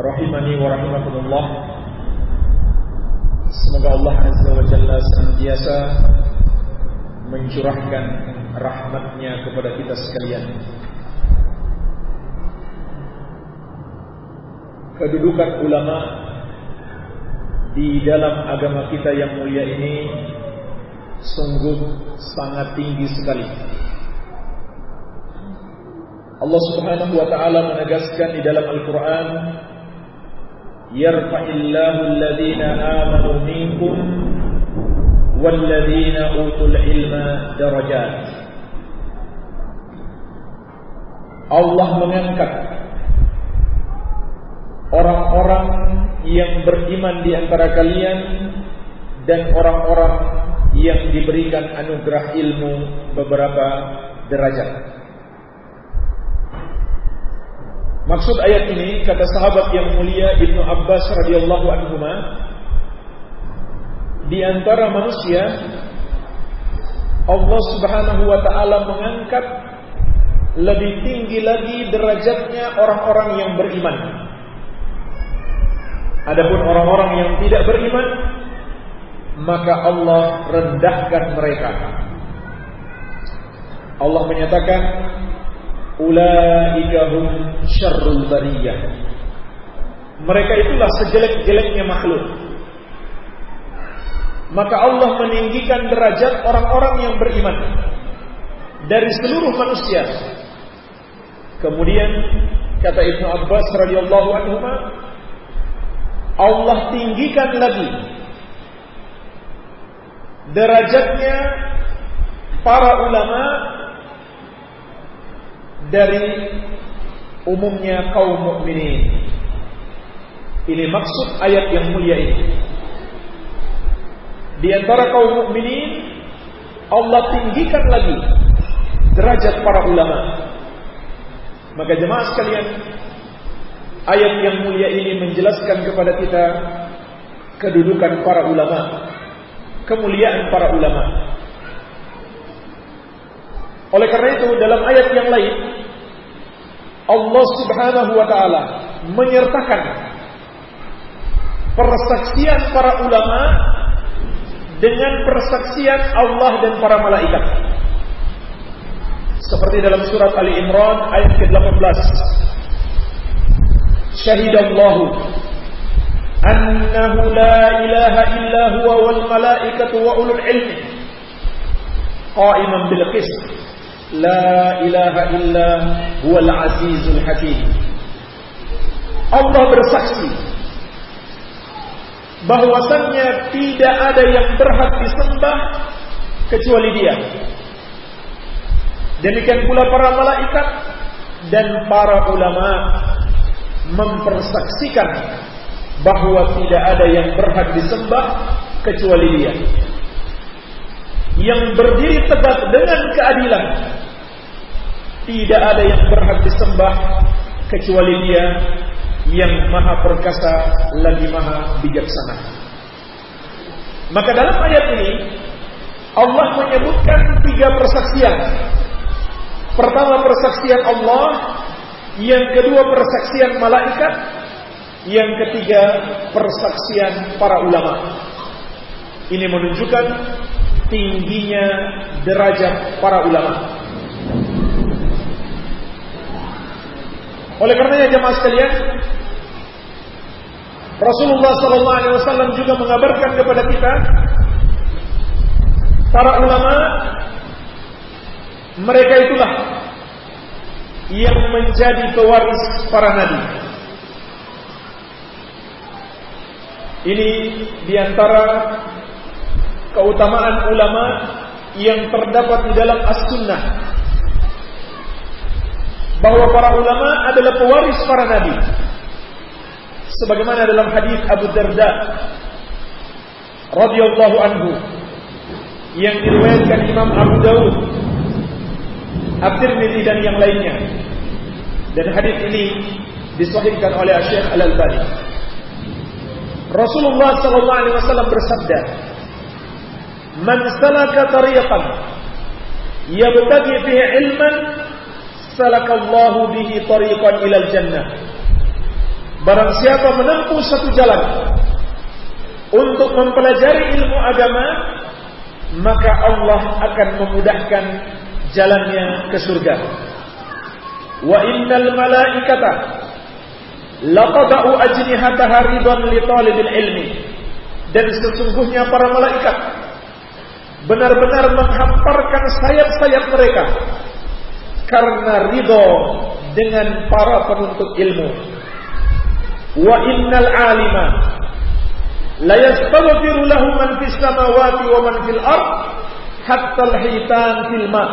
rahimani wa rahimakumullah. Semoga Allah Azza wa Jalla senantiasa mencurahkan rahmatnya kepada kita sekalian. Kedudukan ulama di dalam agama kita yang mulia ini sungguh sangat tinggi sekali. Allah Subhanahu wa taala menegaskan di dalam Al-Qur'an يرفع الله الذين آمنوا منكم والذين أوتوا العلم درجات Allah mengangkat orang-orang yang beriman di antara kalian dan orang-orang yang diberikan anugerah ilmu beberapa derajat. Maksud ayat ini kata sahabat yang mulia Ibnu Abbas radhiyallahu anhu di antara manusia Allah Subhanahu wa taala mengangkat lebih tinggi lagi derajatnya orang-orang yang beriman. Adapun orang-orang yang tidak beriman maka Allah rendahkan mereka. Allah menyatakan Ulaika hum syarrul bariyah. Mereka itulah sejelek-jeleknya makhluk. Maka Allah meninggikan derajat orang-orang yang beriman dari seluruh manusia. Kemudian kata Ibnu Abbas radhiyallahu anhu Allah tinggikan lagi derajatnya para ulama dari umumnya kaum mukminin. Ini maksud ayat yang mulia ini. Di antara kaum mukminin Allah tinggikan lagi derajat para ulama. Maka jemaah sekalian, ayat yang mulia ini menjelaskan kepada kita kedudukan para ulama, kemuliaan para ulama. Oleh karena itu dalam ayat yang lain Allah Subhanahu wa taala menyertakan persaksian para ulama dengan persaksian Allah dan para malaikat. Seperti dalam surat Ali Imran ayat ke-18. Syahidallahu annahu la ilaha illa huwa wal malaikatu wa ulul ilmi qa'iman bil qist La ilaha illa huwal azizul hakim. Allah bersaksi bahwasannya tidak ada yang berhak disembah kecuali Dia. Demikian pula para malaikat dan para ulama mempersaksikan bahwa tidak ada yang berhak disembah kecuali Dia. Yang berdiri tegak dengan keadilan tidak ada yang berhak disembah kecuali Dia yang Maha Perkasa lagi Maha Bijaksana. Maka dalam ayat ini Allah menyebutkan tiga persaksian. Pertama persaksian Allah, yang kedua persaksian malaikat, yang ketiga persaksian para ulama. Ini menunjukkan tingginya derajat para ulama. Oleh karenanya jemaah sekalian, Rasulullah sallallahu alaihi wasallam juga mengabarkan kepada kita para ulama mereka itulah yang menjadi pewaris para nabi. Ini di antara keutamaan ulama yang terdapat di dalam as-sunnah bahwa para ulama adalah pewaris para nabi. sebagaimana dalam hadis Abu Darda radhiyallahu anhu yang diriwayatkan Imam Abu Daud, At-Tirmidzi dan yang lainnya. Dan hadis ini disahihkan oleh Syekh Al-Albani. Rasulullah sallallahu alaihi wasallam bersabda, "Man salaka tariqan yabtaghi fihi ilman, salakallahu bihi tariqan ilal jannah." Barang siapa menempuh satu jalan untuk mempelajari ilmu agama, maka Allah akan memudahkan jalannya ke surga. Wa innal malaikata laqada'u ajnihataha ridan li talibil ilmi. Dan sesungguhnya para malaikat benar-benar menghamparkan sayap-sayap mereka karena ridho dengan para penuntut ilmu. Wa innal alima la yastaghfiru lahu man fis samawati wa man fil ard hatta al-hitan fil ma.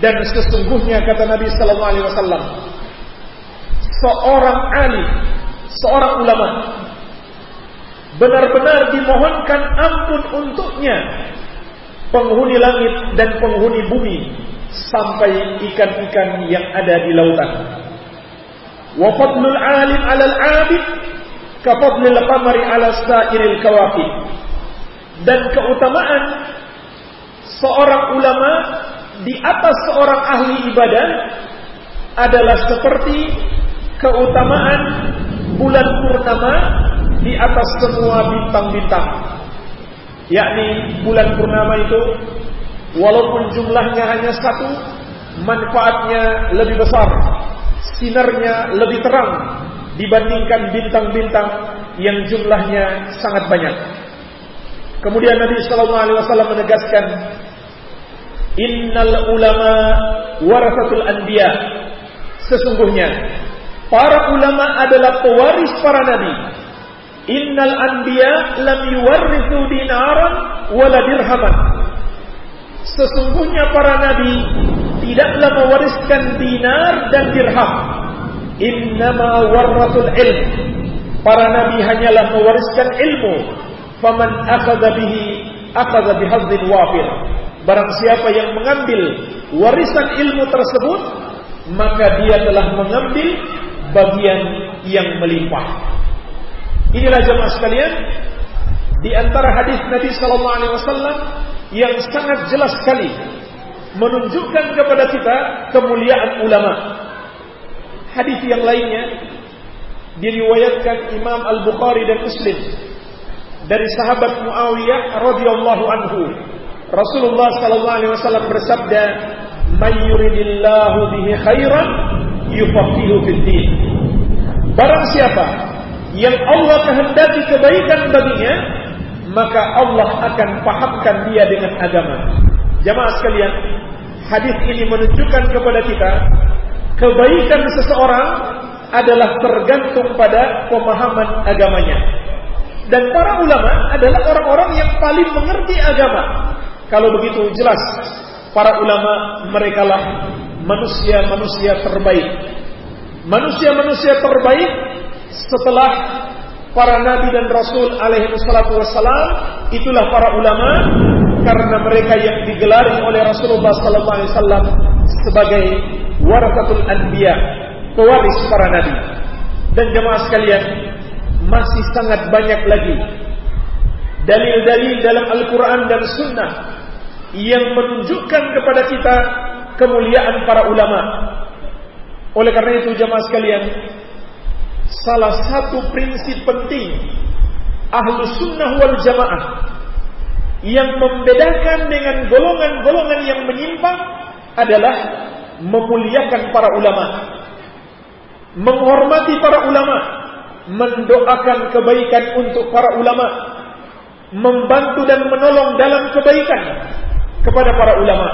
Dan sesungguhnya kata Nabi sallallahu alaihi wasallam seorang alim, seorang ulama benar-benar dimohonkan ampun untuknya penghuni langit dan penghuni bumi sampai ikan-ikan yang ada di lautan. Wa fadlul alim 'alal 'abid ka fadlil qamari 'ala sa'iril kawakib. Dan keutamaan seorang ulama di atas seorang ahli ibadah adalah seperti keutamaan bulan purnama di atas semua bintang-bintang. Yakni bulan purnama itu walaupun jumlahnya hanya satu, manfaatnya lebih besar, sinarnya lebih terang dibandingkan bintang-bintang yang jumlahnya sangat banyak. Kemudian Nabi Shallallahu Alaihi Wasallam menegaskan, Innal ulama warasatul anbiya. Sesungguhnya para ulama adalah pewaris para nabi. Innal anbiya lam yuwarrithu dinaran wala dirhaman. Sesungguhnya para nabi tidaklah mewariskan dinar dan dirham. Innama warratul ilm. Para nabi hanyalah mewariskan ilmu. Faman akhadha bihi akhadha bihadzin wafir. Barang siapa yang mengambil warisan ilmu tersebut, maka dia telah mengambil bagian yang melimpah. Inilah jemaah sekalian di antara hadis Nabi sallallahu alaihi wasallam yang sangat jelas sekali menunjukkan kepada kita kemuliaan ulama. Hadis yang lainnya diriwayatkan Imam Al-Bukhari dan Muslim dari sahabat Muawiyah radhiyallahu anhu. Rasulullah sallallahu alaihi wasallam bersabda, "May yuridillahu bihi khairan yufaqihu fid din." Barang siapa yang Allah kehendaki kebaikan baginya, maka Allah akan pahamkan dia dengan agama. Jamaah sekalian, hadis ini menunjukkan kepada kita kebaikan seseorang adalah tergantung pada pemahaman agamanya. Dan para ulama adalah orang-orang yang paling mengerti agama. Kalau begitu jelas para ulama mereka lah manusia-manusia terbaik. Manusia-manusia terbaik setelah para nabi dan rasul alaihi wassalatu wassalam itulah para ulama karena mereka yang digelari oleh Rasulullah sallallahu alaihi wasallam sebagai warasatul anbiya, pewaris para nabi. Dan jemaah sekalian, masih sangat banyak lagi dalil-dalil dalam Al-Qur'an dan Sunnah yang menunjukkan kepada kita kemuliaan para ulama. Oleh karena itu jemaah sekalian, salah satu prinsip penting ahlu sunnah wal jamaah yang membedakan dengan golongan-golongan yang menyimpang adalah memuliakan para ulama, menghormati para ulama, mendoakan kebaikan untuk para ulama, membantu dan menolong dalam kebaikan kepada para ulama.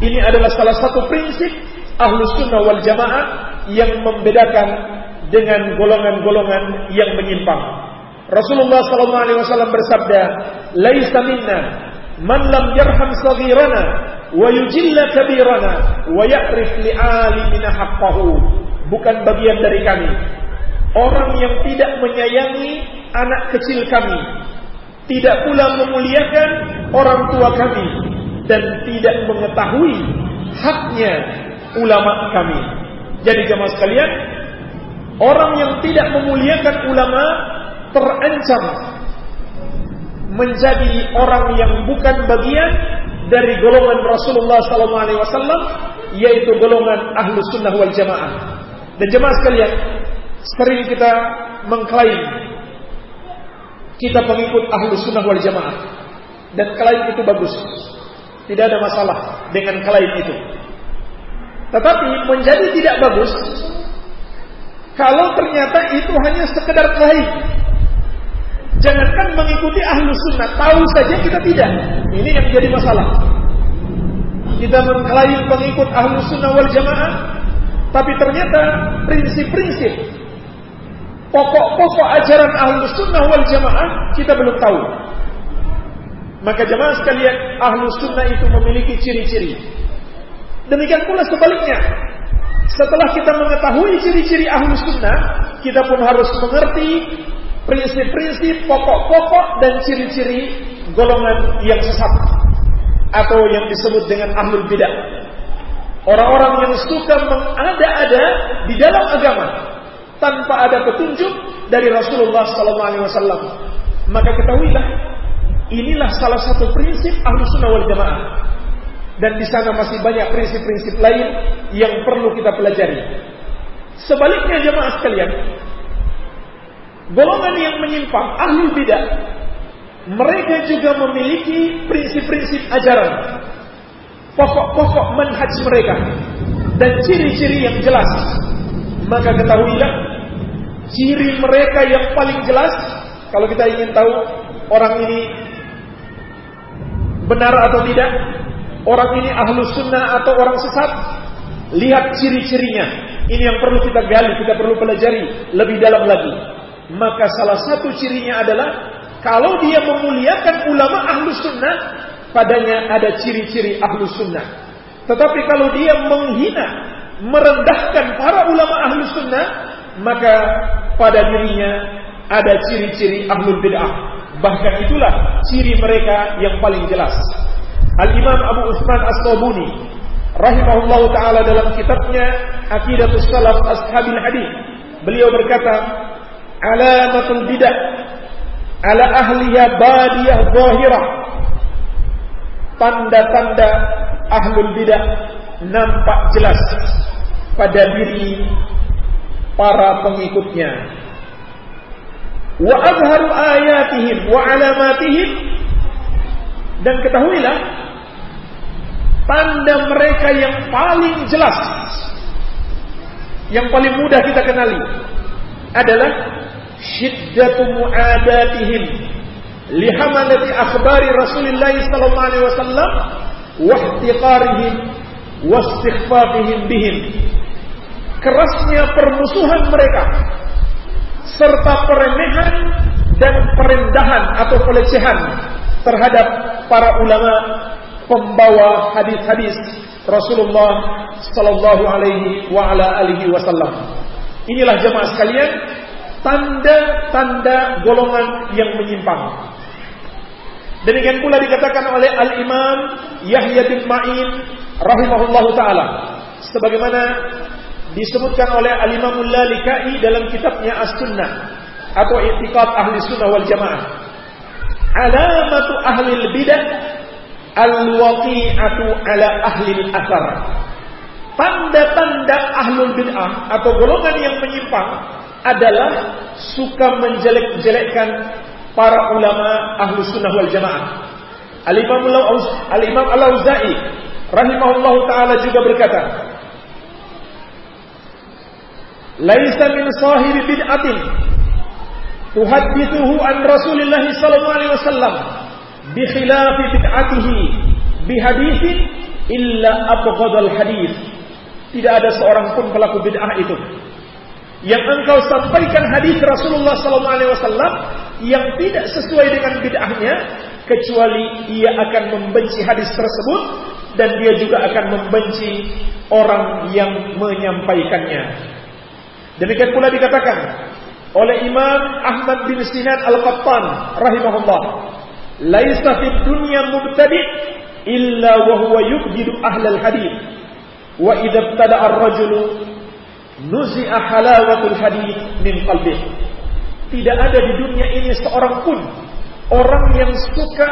Ini adalah salah satu prinsip ahlu sunnah wal jamaah yang membedakan dengan golongan-golongan yang menyimpang. Rasulullah sallallahu alaihi wasallam bersabda, "Laisa minna man lam yarham saghirana wa yujilla kabirana wa ya'rif li'alimina haqqahu." Bukan bagian dari kami orang yang tidak menyayangi anak kecil kami, tidak pula memuliakan orang tua kami, dan tidak mengetahui haknya ulama kami. Jadi jemaah sekalian, orang yang tidak memuliakan ulama terancam menjadi orang yang bukan bagian dari golongan Rasulullah SAW, yaitu golongan ahlus sunnah wal jamaah. Dan jemaah sekalian, sering kita mengklaim kita pengikut ahlus sunnah wal jamaah. Dan klaim itu bagus. Tidak ada masalah dengan klaim itu. Tetapi menjadi tidak bagus kalau ternyata itu hanya sekedar klaim. Jangankan mengikuti ahlu sunnah, tahu saja kita tidak. Ini yang jadi masalah. Kita mengklaim pengikut ahlu sunnah wal jamaah, tapi ternyata prinsip-prinsip pokok-pokok ajaran ahlu sunnah wal jamaah kita belum tahu. Maka jemaah sekalian, ahlu sunnah itu memiliki ciri-ciri. Demikian pula sebaliknya. Setelah kita mengetahui ciri-ciri ahlu sunnah, kita pun harus mengerti prinsip-prinsip, pokok-pokok dan ciri-ciri golongan yang sesat atau yang disebut dengan ahlul bidah. Orang-orang yang suka mengada-ada di dalam agama tanpa ada petunjuk dari Rasulullah SAW. Maka ketahuilah, inilah salah satu prinsip ahlu sunnah wal jamaah. Dan di sana masih banyak prinsip-prinsip lain yang perlu kita pelajari. Sebaliknya jemaah sekalian, golongan yang menyimpang ahli bidah mereka juga memiliki prinsip-prinsip ajaran pokok-pokok manhaj mereka dan ciri-ciri yang jelas maka ketahuilah ciri mereka yang paling jelas kalau kita ingin tahu orang ini benar atau tidak orang ini ahlu sunnah atau orang sesat lihat ciri-cirinya ini yang perlu kita gali kita perlu pelajari lebih dalam lagi maka salah satu cirinya adalah kalau dia memuliakan ulama ahlu sunnah, padanya ada ciri-ciri ahlu sunnah. Tetapi kalau dia menghina, merendahkan para ulama ahlu sunnah, maka pada dirinya ada ciri-ciri ahlu bid'ah. Bahkan itulah ciri mereka yang paling jelas. Al-Imam Abu Utsman As-Sabuni rahimahullah taala dalam kitabnya Aqidatus Salaf Ashabil Hadis beliau berkata alamatul bidah ala ahliya badiyah zahirah. Tanda-tanda ahlul bidah nampak jelas pada diri para pengikutnya. Wa azharu ayatihim wa alamatihim. Dan ketahuilah tanda mereka yang paling jelas yang paling mudah kita kenali adalah syiddatu mu'adatihim. Lihamalati akhbari Rasulullah sallallahu alaihi wasallam wa ihtiqarihim wa istighfafihim bihim. Kerasnya permusuhan mereka serta peremehan dan perendahan atau pelecehan terhadap para ulama pembawa hadis-hadis Rasulullah sallallahu alaihi wa ala alihi wasallam. Inilah jemaah sekalian tanda-tanda golongan yang menyimpang. Demikian pula dikatakan oleh Al-Imam Yahya bin Ma'in rahimahullah taala sebagaimana disebutkan oleh Al-Imam Lalikai dalam kitabnya As-Sunnah atau I'tiqad Ahli Sunnah wal Jamaah. Alamatu ahli bidah al-waqi'atu ala ahli al-athar. Tanda-tanda ahlul bid'ah atau golongan yang menyimpang adalah suka menjelek-jelekkan para ulama ahlu sunnah wal jamaah. Al-Imam Al-Imam Al-Auza'i rahimahullah taala juga berkata, "Laisa min sahibi bid'atin tuhaddithuhu an Rasulillah sallallahu alaihi wasallam bi khilafi bid'atihi bi haditsin illa abghadal hadis." Tidak ada seorang pun pelaku bid'ah itu yang engkau sampaikan hadis Rasulullah SAW yang tidak sesuai dengan bid'ahnya kecuali ia akan membenci hadis tersebut dan dia juga akan membenci orang yang menyampaikannya. Demikian pula dikatakan oleh Imam Ahmad bin Sinan Al-Qattan rahimahullah. Laisa fid dunya mubtadi' illa wa huwa yubjidu ahlal hadith. Wa idza ibtada'a ar-rajulu nuzi'a halawatul hadith min qalbihi. Tidak ada di dunia ini seorang pun orang yang suka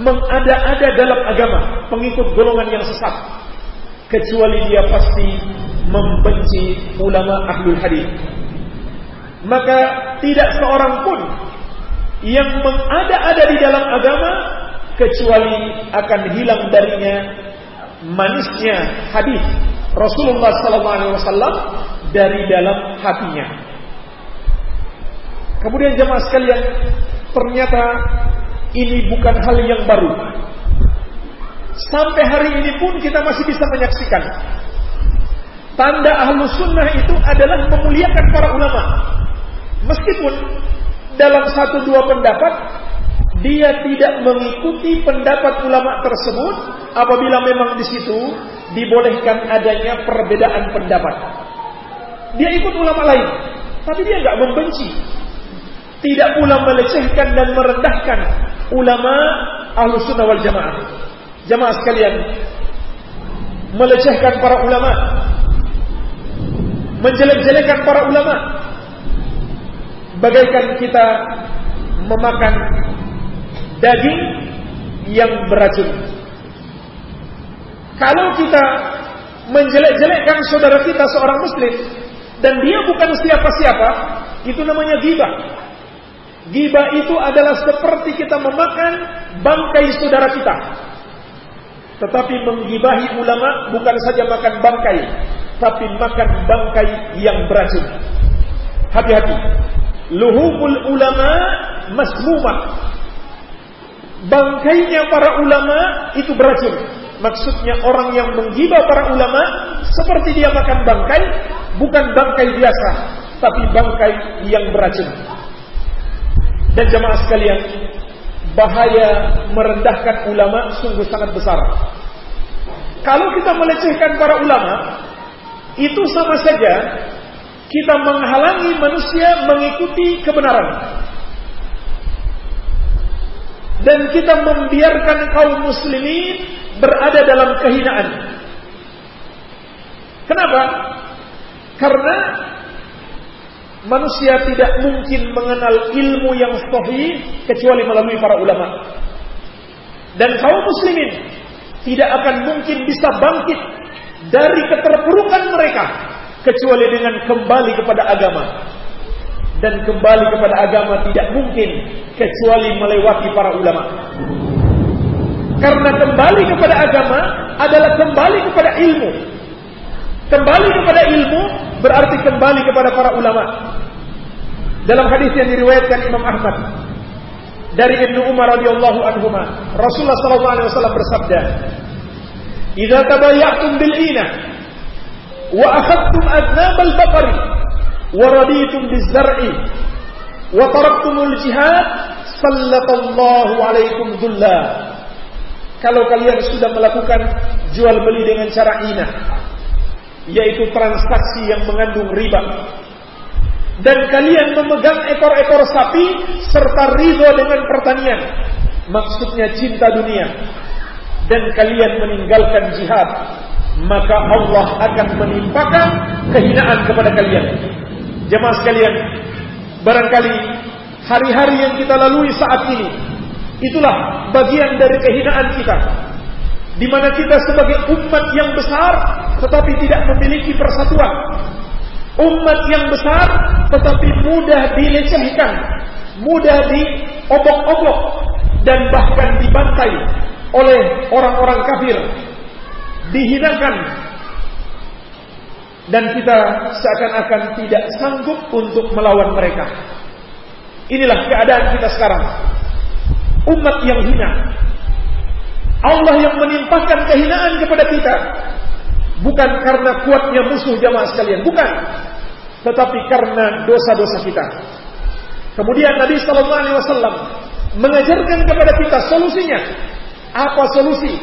mengada-ada dalam agama, pengikut golongan yang sesat. Kecuali dia pasti membenci ulama ahlul hadis. Maka tidak seorang pun yang mengada-ada di dalam agama kecuali akan hilang darinya manisnya hadis Rasulullah sallallahu alaihi wasallam dari dalam hatinya. Kemudian jemaah sekalian, ternyata ini bukan hal yang baru. Sampai hari ini pun kita masih bisa menyaksikan Tanda ahlu sunnah itu adalah memuliakan para ulama. Meskipun dalam satu dua pendapat dia tidak mengikuti pendapat ulama tersebut apabila memang di situ dibolehkan adanya perbedaan pendapat. Dia ikut ulama lain, tapi dia nggak membenci. Tidak pula melecehkan dan merendahkan ulama ahlu sunnah wal jamaah. Jamaah sekalian, melecehkan para ulama menjelek-jelekan para ulama bagaikan kita memakan daging yang beracun kalau kita menjelek-jelekkan saudara kita seorang muslim dan dia bukan siapa-siapa itu namanya gibah gibah itu adalah seperti kita memakan bangkai saudara kita tetapi menggibahi ulama bukan saja makan bangkai tapi makan bangkai yang beracun. Hati-hati. Luhumul ulama masmumah. Bangkainya para ulama itu beracun. Maksudnya orang yang menggibah para ulama seperti dia makan bangkai, bukan bangkai biasa, tapi bangkai yang beracun. Dan jemaah sekalian, bahaya merendahkan ulama sungguh sangat besar. Kalau kita melecehkan para ulama, itu sama saja kita menghalangi manusia mengikuti kebenaran. Dan kita membiarkan kaum muslimin berada dalam kehinaan. Kenapa? Karena manusia tidak mungkin mengenal ilmu yang sahih kecuali melalui para ulama. Dan kaum muslimin tidak akan mungkin bisa bangkit dari keterpurukan mereka kecuali dengan kembali kepada agama. Dan kembali kepada agama tidak mungkin kecuali melewati para ulama. Karena kembali kepada agama adalah kembali kepada ilmu. Kembali kepada ilmu berarti kembali kepada para ulama. Dalam hadis yang diriwayatkan Imam Ahmad dari Ibnu Umar radhiyallahu anhu, Rasulullah sallallahu alaihi wasallam bersabda, "Idza tabayyatum bil inah وأخذتم أذناب البقر ورضيتم بالزرع وتركتم الجهاد سلط الله عليكم ذلا kalau kalian sudah melakukan jual beli dengan cara ina yaitu transaksi yang mengandung riba dan kalian memegang ekor-ekor sapi serta ridho dengan pertanian maksudnya cinta dunia dan kalian meninggalkan jihad, maka Allah akan menimpakan kehinaan kepada kalian. Jemaah sekalian, barangkali hari-hari yang kita lalui saat ini itulah bagian dari kehinaan kita. Di mana kita sebagai umat yang besar tetapi tidak memiliki persatuan. Umat yang besar tetapi mudah dilecehkan, mudah diobok-obok dan bahkan dibantai oleh orang-orang kafir dihinakan dan kita seakan-akan tidak sanggup untuk melawan mereka. Inilah keadaan kita sekarang. Umat yang hina. Allah yang menimpakan kehinaan kepada kita bukan karena kuatnya musuh jamaah sekalian, bukan. Tetapi karena dosa-dosa kita. Kemudian Nabi sallallahu alaihi wasallam mengajarkan kepada kita solusinya apa solusi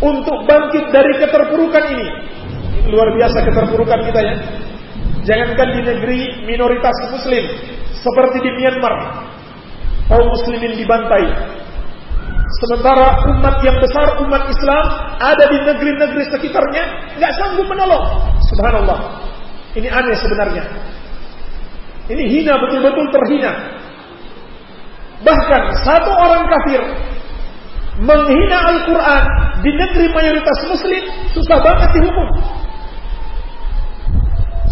untuk bangkit dari keterpurukan ini? Luar biasa keterpurukan kita ya. Jangankan di negeri minoritas muslim seperti di Myanmar, kaum muslimin dibantai. Sementara umat yang besar, umat Islam ada di negeri-negeri sekitarnya nggak sanggup menolong. Subhanallah. Ini aneh sebenarnya. Ini hina betul-betul terhina. Bahkan satu orang kafir menghina Al-Quran di negeri mayoritas muslim susah banget dihukum.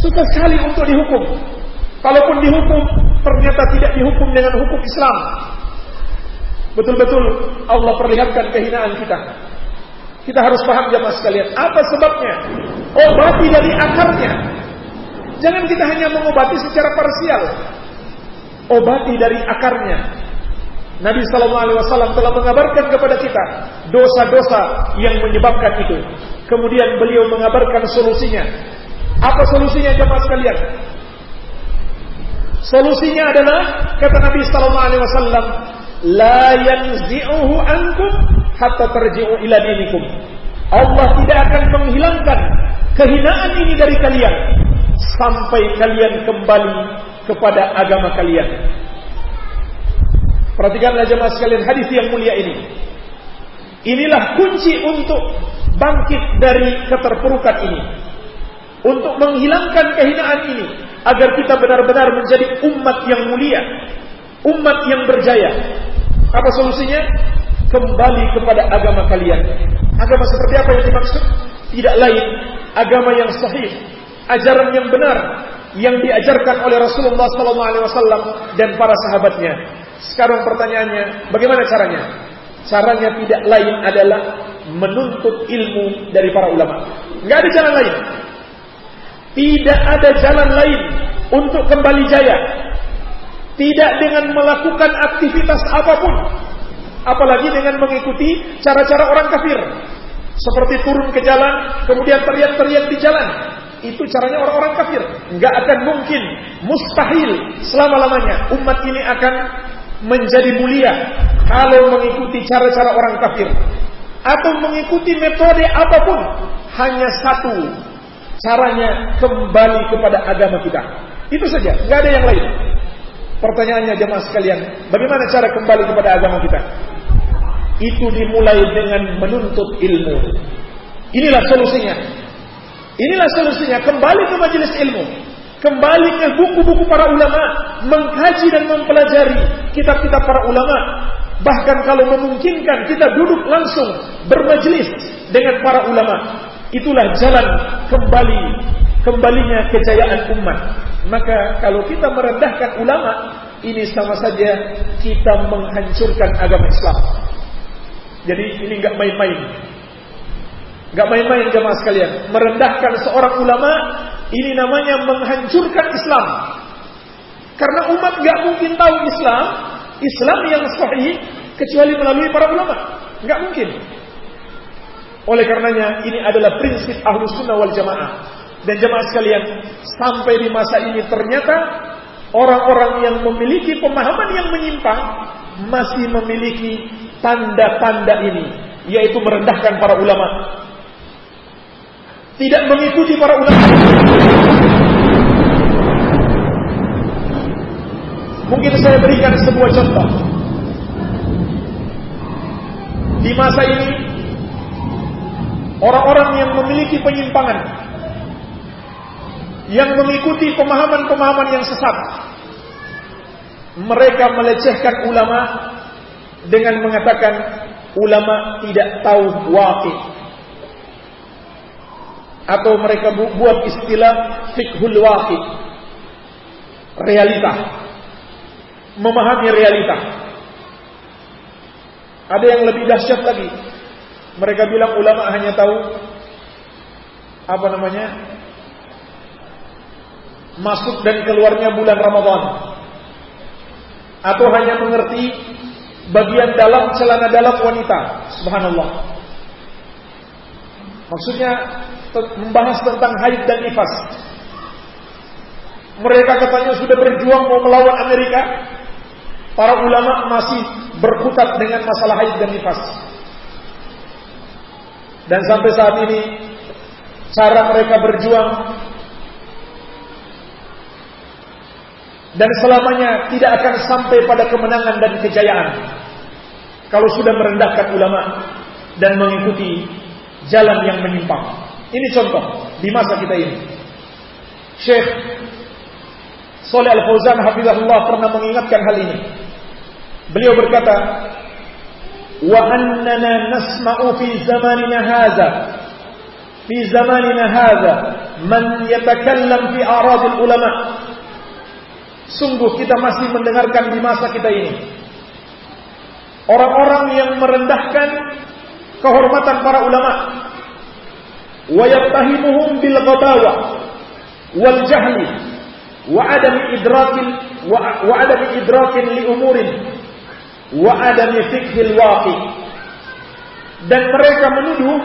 Susah sekali untuk dihukum. Kalaupun dihukum, ternyata tidak dihukum dengan hukum Islam. Betul-betul Allah perlihatkan kehinaan kita. Kita harus paham jamaah sekalian. Apa sebabnya? Obati dari akarnya. Jangan kita hanya mengobati secara parsial. Obati dari akarnya. Nabi Sallallahu Alaihi Wasallam telah mengabarkan kepada kita dosa-dosa yang menyebabkan itu. Kemudian beliau mengabarkan solusinya. Apa solusinya jemaah sekalian? Solusinya adalah kata Nabi Sallallahu Alaihi Wasallam, la yanzi'uhu ankum hatta terji'u ila dinikum. Allah tidak akan menghilangkan kehinaan ini dari kalian sampai kalian kembali kepada agama kalian. Perhatikanlah jemaah sekalian hadis yang mulia ini. Inilah kunci untuk bangkit dari keterpurukan ini. Untuk menghilangkan kehinaan ini agar kita benar-benar menjadi umat yang mulia, umat yang berjaya. Apa solusinya? Kembali kepada agama kalian. Agama seperti apa yang dimaksud? Tidak lain agama yang sahih, ajaran yang benar yang diajarkan oleh Rasulullah SAW dan para sahabatnya sekarang pertanyaannya, bagaimana caranya? Caranya tidak lain adalah menuntut ilmu dari para ulama. Enggak ada jalan lain. Tidak ada jalan lain untuk kembali jaya. Tidak dengan melakukan aktivitas apa pun. Apalagi dengan mengikuti cara-cara orang kafir. Seperti turun ke jalan, kemudian teriak-teriak di jalan. Itu caranya orang-orang kafir. Enggak akan mungkin, mustahil selama-lamanya umat ini akan menjadi mulia kalau mengikuti cara-cara orang kafir. Atau mengikuti metode apa pun. Hanya satu caranya kembali kepada agama kita. Itu saja. Nggak ada yang lain. Pertanyaannya jemaah sekalian bagaimana cara kembali kepada agama kita? Itu dimulai dengan menuntut ilmu. Inilah solusinya. Inilah solusinya. Kembali ke majelis ilmu kembali ke buku-buku para ulama, mengkaji dan mempelajari kitab-kitab para ulama. Bahkan kalau memungkinkan kita duduk langsung bermajelis dengan para ulama. Itulah jalan kembali kembalinya kejayaan umat. Maka kalau kita merendahkan ulama, ini sama saja kita menghancurkan agama Islam. Jadi ini nggak main-main. Nggak main-main jemaah sekalian. Merendahkan seorang ulama ini namanya menghancurkan Islam. Karena umat gak mungkin tahu Islam, Islam yang sahih kecuali melalui para ulama. Gak mungkin. Oleh karenanya ini adalah prinsip ahlu sunnah wal jamaah. Dan jamaah sekalian, sampai di masa ini ternyata orang-orang yang memiliki pemahaman yang menyimpang masih memiliki tanda-tanda ini, yaitu merendahkan para ulama, tidak mengikuti para ulama. Mungkin saya berikan sebuah contoh. Di masa ini, orang-orang yang memiliki penyimpangan, yang mengikuti pemahaman-pemahaman yang sesat, mereka melecehkan ulama dengan mengatakan ulama tidak tahu wakil atau mereka buat istilah fikhul waqi. Realita. Memahami realita. Ada yang lebih dahsyat lagi. Mereka bilang ulama hanya tahu apa namanya masuk dan keluarnya bulan Ramadan. Atau hanya mengerti bagian dalam celana dalam wanita. Subhanallah. Maksudnya membahas tentang haid dan nifas. Mereka katanya sudah berjuang mau melawan Amerika. Para ulama masih berkutat dengan masalah haid dan nifas. Dan sampai saat ini cara mereka berjuang dan selamanya tidak akan sampai pada kemenangan dan kejayaan kalau sudah merendahkan ulama dan mengikuti jalan yang menyimpang. Ini contoh di masa kita ini. Syekh Saleh Al-Fauzan hafizahullah pernah mengingatkan hal ini. Beliau berkata, "Wa annana nasma'u fi zamanina hadza fi zamanina hadza man yatakallam fi aradil ulama." Sungguh kita masih mendengarkan di masa kita ini orang-orang yang merendahkan kehormatan para ulama wa yattahimuhum bil ghadawa wal jahli wa adami idrakin wa, waqi dan mereka menuduh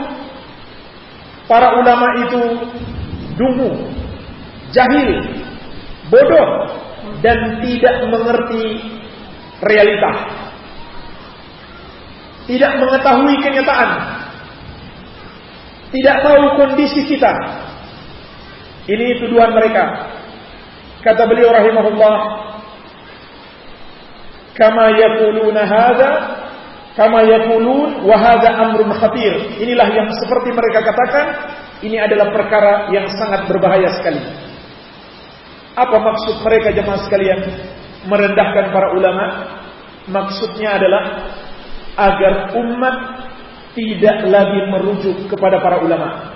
para ulama itu dungu, jahil, bodoh dan tidak mengerti realita. Tidak mengetahui kenyataan. Tidak tahu kondisi kita. Ini tuduhan mereka. Kata beliau rahimahullah, "Kama yaquluna hadza kama yaqulun wa hadza amrun khatir." Inilah yang seperti mereka katakan, ini adalah perkara yang sangat berbahaya sekali. Apa maksud mereka jemaah sekalian merendahkan para ulama? Maksudnya adalah agar umat tidak lagi merujuk kepada para ulama.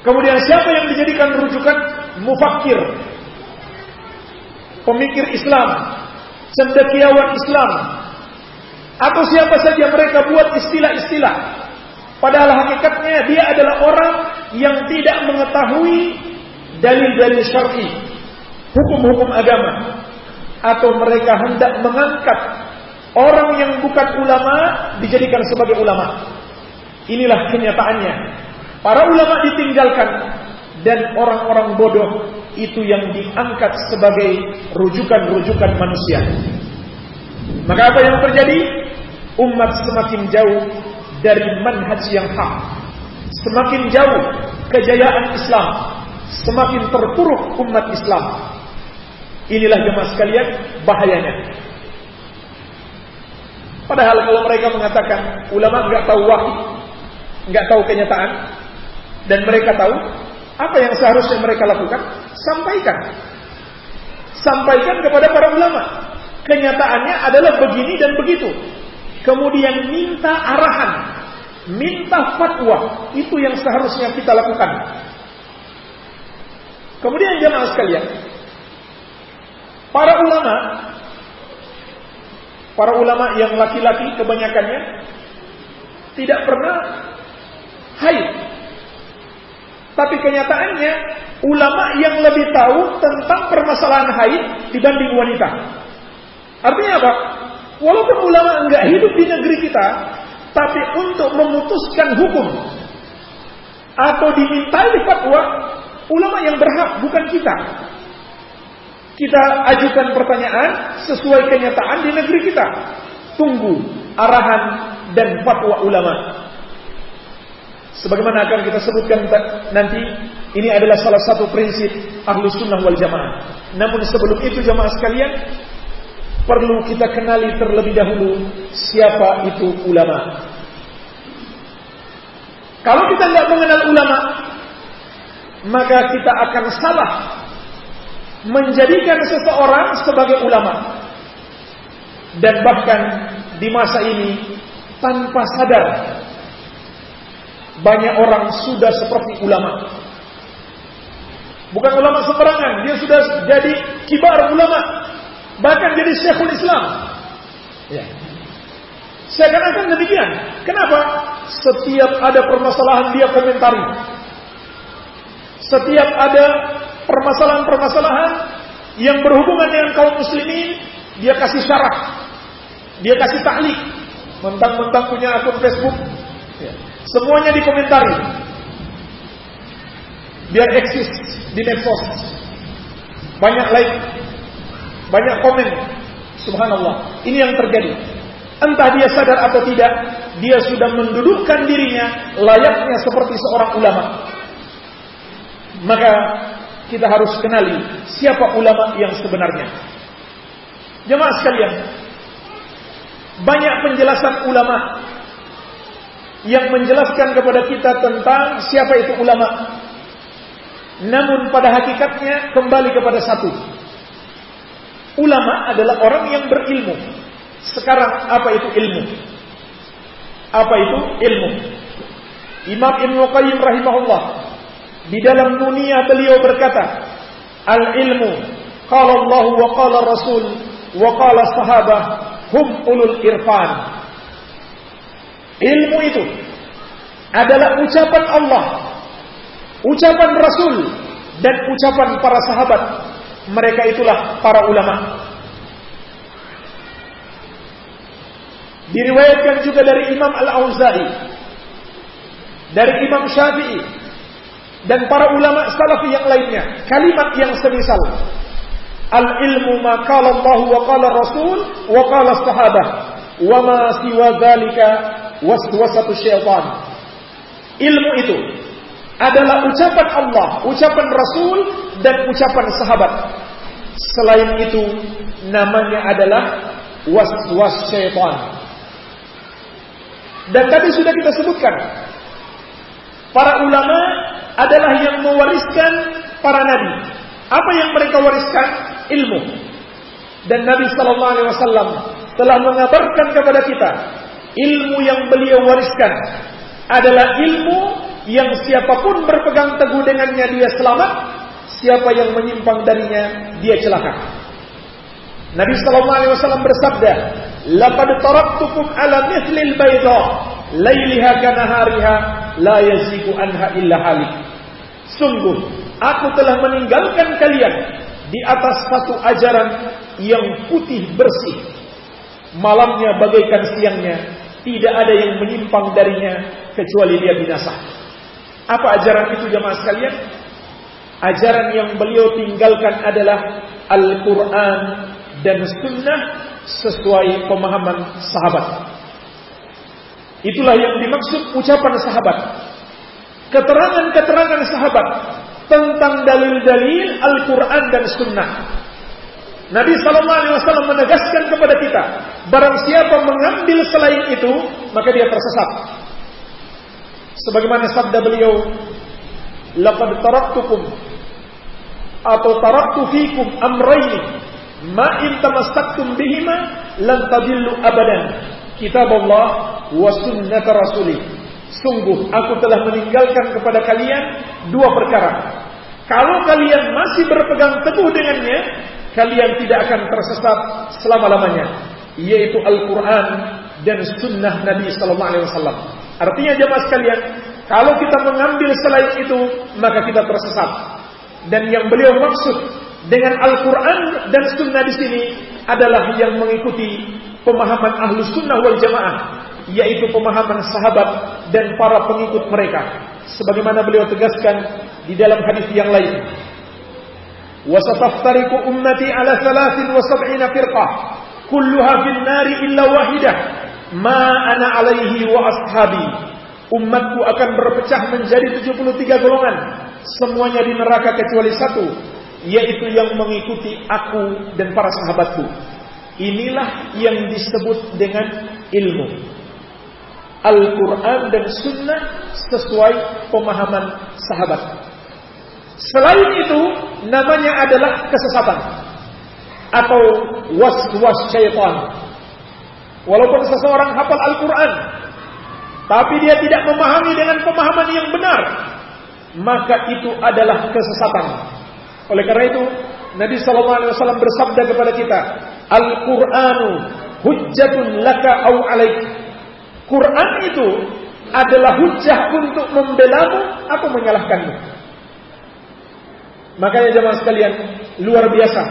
Kemudian siapa yang dijadikan rujukan? Mufakir, pemikir Islam, cendekiawan Islam, atau siapa saja mereka buat istilah-istilah. Padahal hakikatnya dia adalah orang yang tidak mengetahui dalil-dalil syar'i, hukum-hukum agama, atau mereka hendak mengangkat orang yang bukan ulama dijadikan sebagai ulama. Inilah kenyataannya. Para ulama ditinggalkan dan orang-orang bodoh itu yang diangkat sebagai rujukan-rujukan manusia. Maka apa yang terjadi? Umat semakin jauh dari manhaj yang hak. Semakin jauh kejayaan Islam. Semakin terpuruk umat Islam. Inilah jemaah sekalian bahayanya. Padahal kalau mereka mengatakan ulama nggak tahu wahyu, nggak tahu kenyataan, dan mereka tahu apa yang seharusnya mereka lakukan, sampaikan, sampaikan kepada para ulama. Kenyataannya adalah begini dan begitu. Kemudian minta arahan, minta fatwa, itu yang seharusnya kita lakukan. Kemudian jemaah sekalian, para ulama Para ulama yang laki-laki kebanyakannya tidak pernah haid. Tapi kenyataannya ulama yang lebih tahu tentang permasalahan haid dibanding wanita. Artinya apa? Walaupun ulama enggak hidup di negeri kita, tapi untuk memutuskan hukum atau dimintai fatwa, ulama yang berhak bukan kita. Kita ajukan pertanyaan sesuai kenyataan di negeri kita. Tunggu arahan dan fatwa ulama. Sebagaimana akan kita sebutkan nanti, ini adalah salah satu prinsip ahlus sunnah wal jamaah. Namun sebelum itu jamaah sekalian, perlu kita kenali terlebih dahulu siapa itu ulama. Kalau kita tidak mengenal ulama, maka kita akan salah menjadikan seseorang sebagai ulama. Dan bahkan di masa ini tanpa sadar banyak orang sudah seperti ulama. Bukan ulama sembarangan dia sudah jadi kibar ulama. Bahkan jadi syekhul Islam. Ya. seakan-akan demikian. Kenapa? Setiap ada permasalahan dia komentari. Setiap ada permasalahan-permasalahan yang berhubungan dengan kaum muslimin, dia kasih syarah, dia kasih taklik, mentang-mentang punya akun Facebook, ya. semuanya dikomentari, biar eksis di medsos, banyak like, banyak komen, subhanallah, ini yang terjadi. Entah dia sadar atau tidak, dia sudah mendudukkan dirinya layaknya seperti seorang ulama. Maka kita harus kenali siapa ulama yang sebenarnya. Jemaah sekalian, banyak penjelasan ulama yang menjelaskan kepada kita tentang siapa itu ulama. Namun pada hakikatnya kembali kepada satu. Ulama adalah orang yang berilmu. Sekarang apa itu ilmu? Apa itu ilmu? Imam Ibn Qayyim rahimahullah di dalam dunia beliau berkata, Al-ilmu qala Allah wa qala Rasul wa qala sahabah hum ulul irfan. Ilmu itu adalah ucapan Allah, ucapan Rasul dan ucapan para sahabat. Mereka itulah para ulama. Diriwayatkan juga dari Imam Al-Auza'i, dari Imam Syafi'i, dan para ulama salafi yang lainnya. Kalimat yang semisal. Al ilmu ma Allah wa qala Rasul wa qala sahabah. Wa ma siwa dzalika waswasatu syaitan. Ilmu itu adalah ucapan Allah ucapan Rasul dan ucapan sahabat. Selain itu namanya adalah waswas syaitan. Dan tadi sudah kita sebutkan para ulama adalah yang mewariskan para nabi. Apa yang mereka wariskan? Ilmu. Dan Nabi Sallallahu Alaihi Wasallam telah mengabarkan kepada kita ilmu yang beliau wariskan adalah ilmu yang siapa pun berpegang teguh dengannya dia selamat, siapa yang menyimpang darinya dia celaka. Nabi Sallallahu Alaihi Wasallam bersabda, "Laqad taraktukum ala mithlil bayda, lailiha kanahariha, la yazigu anha illa halik." Sungguh, aku telah meninggalkan kalian di atas satu ajaran yang putih bersih. Malamnya bagaikan siangnya, tidak ada yang menyimpang darinya kecuali dia binasa. Apa ajaran itu jemaah sekalian? Ajaran yang beliau tinggalkan adalah Al-Quran dan Sunnah sesuai pemahaman sahabat. Itulah yang dimaksud ucapan sahabat keterangan-keterangan sahabat tentang dalil-dalil Al-Quran dan Sunnah. Nabi Sallallahu Alaihi Wasallam menegaskan kepada kita, barang siapa mengambil selain itu, maka dia tersesat. Sebagaimana sabda beliau, "Laqad taraktukum atau taraktu fikum amrayni ma in tamassaktum bihima lan tadillu abadan." Kitab Allah wa sunnat rasulih Sungguh aku telah meninggalkan kepada kalian dua perkara. Kalau kalian masih berpegang teguh dengannya, kalian tidak akan tersesat selama-lamanya, yaitu Al-Qur'an dan sunnah Nabi sallallahu alaihi wasallam. Artinya jemaah sekalian, kalau kita mengambil selain itu, maka kita tersesat. Dan yang beliau maksud dengan Al-Quran dan Sunnah di sini adalah yang mengikuti pemahaman ahlu sunnah wal jamaah yaitu pemahaman sahabat dan para pengikut mereka sebagaimana beliau tegaskan di dalam hadis yang lain. Wasataftariqu ummati ala 73 firqah kulluha fin nari illa wahidah ma ana alaihi wa ashabi. Umatku akan berpecah menjadi 73 golongan semuanya di neraka kecuali satu yaitu yang mengikuti aku dan para sahabatku. Inilah yang disebut dengan ilmu Al-Quran dan Sunnah sesuai pemahaman sahabat. Selain itu, namanya adalah kesesatan atau was-was syaitan. Walaupun seseorang hafal Al-Quran, tapi dia tidak memahami dengan pemahaman yang benar, maka itu adalah kesesatan. Oleh karena itu, Nabi Sallallahu Alaihi Wasallam bersabda kepada kita, Al-Quranu hujjatun laka au alaik Quran itu adalah hujah untuk membelamu atau menyalahkanmu. Makanya jemaah sekalian, luar biasa.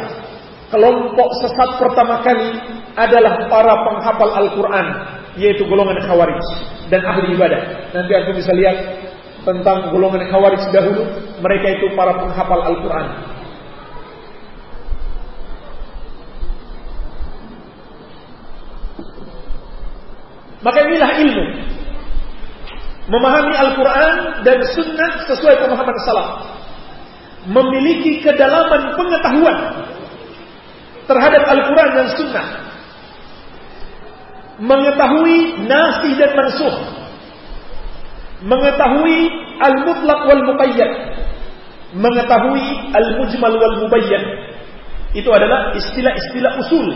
Kelompok sesat pertama kali adalah para penghafal Al-Quran, yaitu golongan khawarij dan ahli ibadah. Nanti aku bisa lihat tentang golongan khawarij dahulu, mereka itu para penghafal Al-Quran. Maka inilah ilmu. Memahami Al-Quran dan Sunnah sesuai pemahaman salaf. memiliki kedalaman pengetahuan terhadap Al-Quran dan Sunnah. Mengetahui nasi dan mansuh. Mengetahui al-mutlaq wal muqayyad. Mengetahui al-mujmal wal mubayyan. Itu adalah istilah-istilah usul.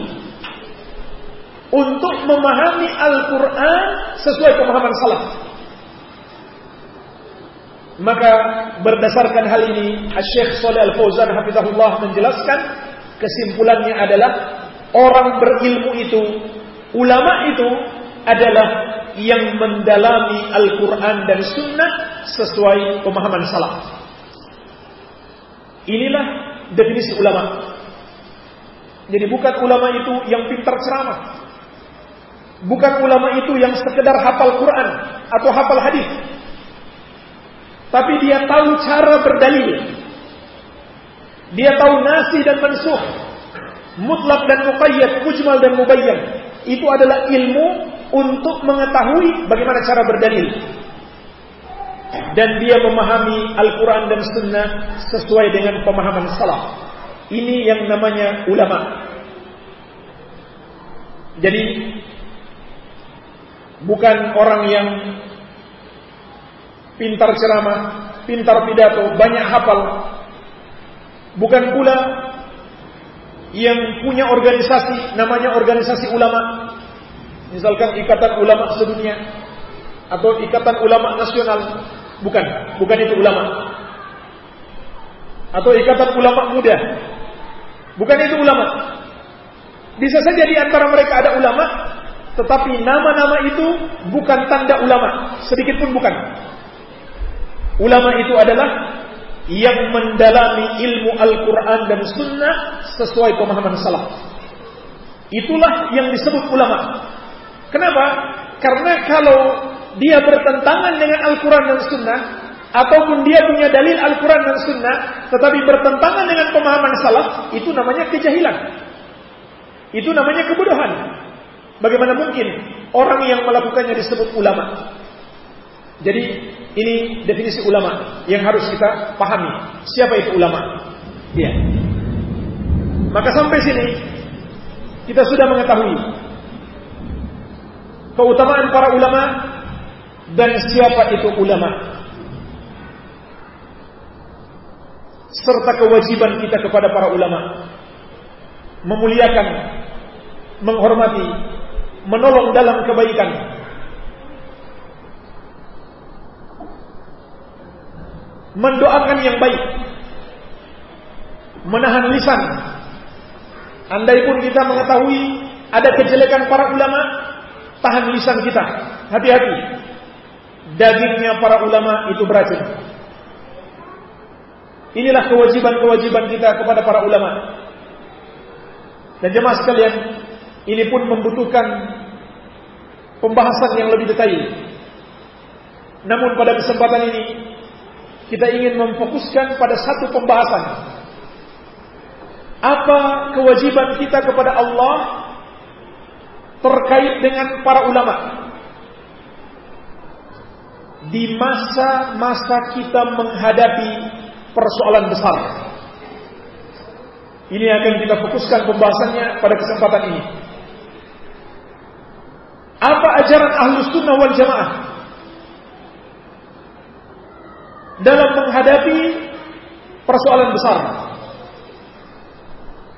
Untuk memahami Al-Quran sesuai pemahaman salaf. Maka berdasarkan hal ini, Syekh Saleh Al-Fauzan hafizahullah menjelaskan kesimpulannya adalah orang berilmu itu, ulama itu adalah yang mendalami Al-Quran dan Sunnah sesuai pemahaman salaf. Inilah definisi ulama. Jadi bukan ulama itu yang pintar ceramah. Bukan ulama itu yang sekedar hafal Quran atau hafal hadis. Tapi dia tahu cara berdalil. Dia tahu nasi dan mansuh. Mutlak dan muqayyad, mujmal dan mubayyan. Itu adalah ilmu untuk mengetahui bagaimana cara berdalil. Dan dia memahami Al-Quran dan Sunnah sesuai dengan pemahaman salaf. Ini yang namanya ulama. Jadi bukan orang yang pintar ceramah, pintar pidato, banyak hafal, Bukan pula yang punya organisasi namanya organisasi ulama. Misalkan ikatan ulama sedunia atau ikatan ulama nasional. Bukan, bukan itu ulama. Atau ikatan ulama muda. Bukan itu ulama. Bisa saja di antara mereka ada ulama, tetapi nama-nama itu bukan tanda ulama, sedikit pun bukan. Ulama itu adalah yang mendalami ilmu Al-Quran dan Sunnah sesuai pemahaman salaf. Itulah yang disebut ulama. Kenapa? Karena kalau dia bertentangan dengan Al-Quran dan Sunnah, ataupun dia punya dalil Al-Quran dan Sunnah, tetapi bertentangan dengan pemahaman salaf, itu namanya kejahilan. Itu namanya kebodohan. Bagaimana mungkin orang yang melakukannya disebut ulama? Jadi ini definisi ulama yang harus kita pahami. Siapa itu ulama? Ya. Maka sampai sini kita sudah mengetahui keutamaan para ulama dan siapa itu ulama. Serta kewajiban kita kepada para ulama memuliakan, menghormati, menolong dalam kebaikan mendoakan yang baik, menahan lisan. Andai pun kita mengetahui ada kejelekan para ulama, tahan lisan kita. Hati-hati. Dagingnya para ulama itu beracun. Inilah kewajiban-kewajiban kita kepada para ulama. Dan jemaah sekalian, ini pun membutuhkan pembahasan yang lebih detail. Namun pada kesempatan ini kita ingin memfokuskan pada satu pembahasan. Apa kewajiban kita kepada Allah terkait dengan para ulama? Di masa-masa kita menghadapi persoalan besar. Ini akan kita fokuskan pembahasannya pada kesempatan ini. Apa ajaran ahlus sunnah wal jamaah dalam menghadapi persoalan besar.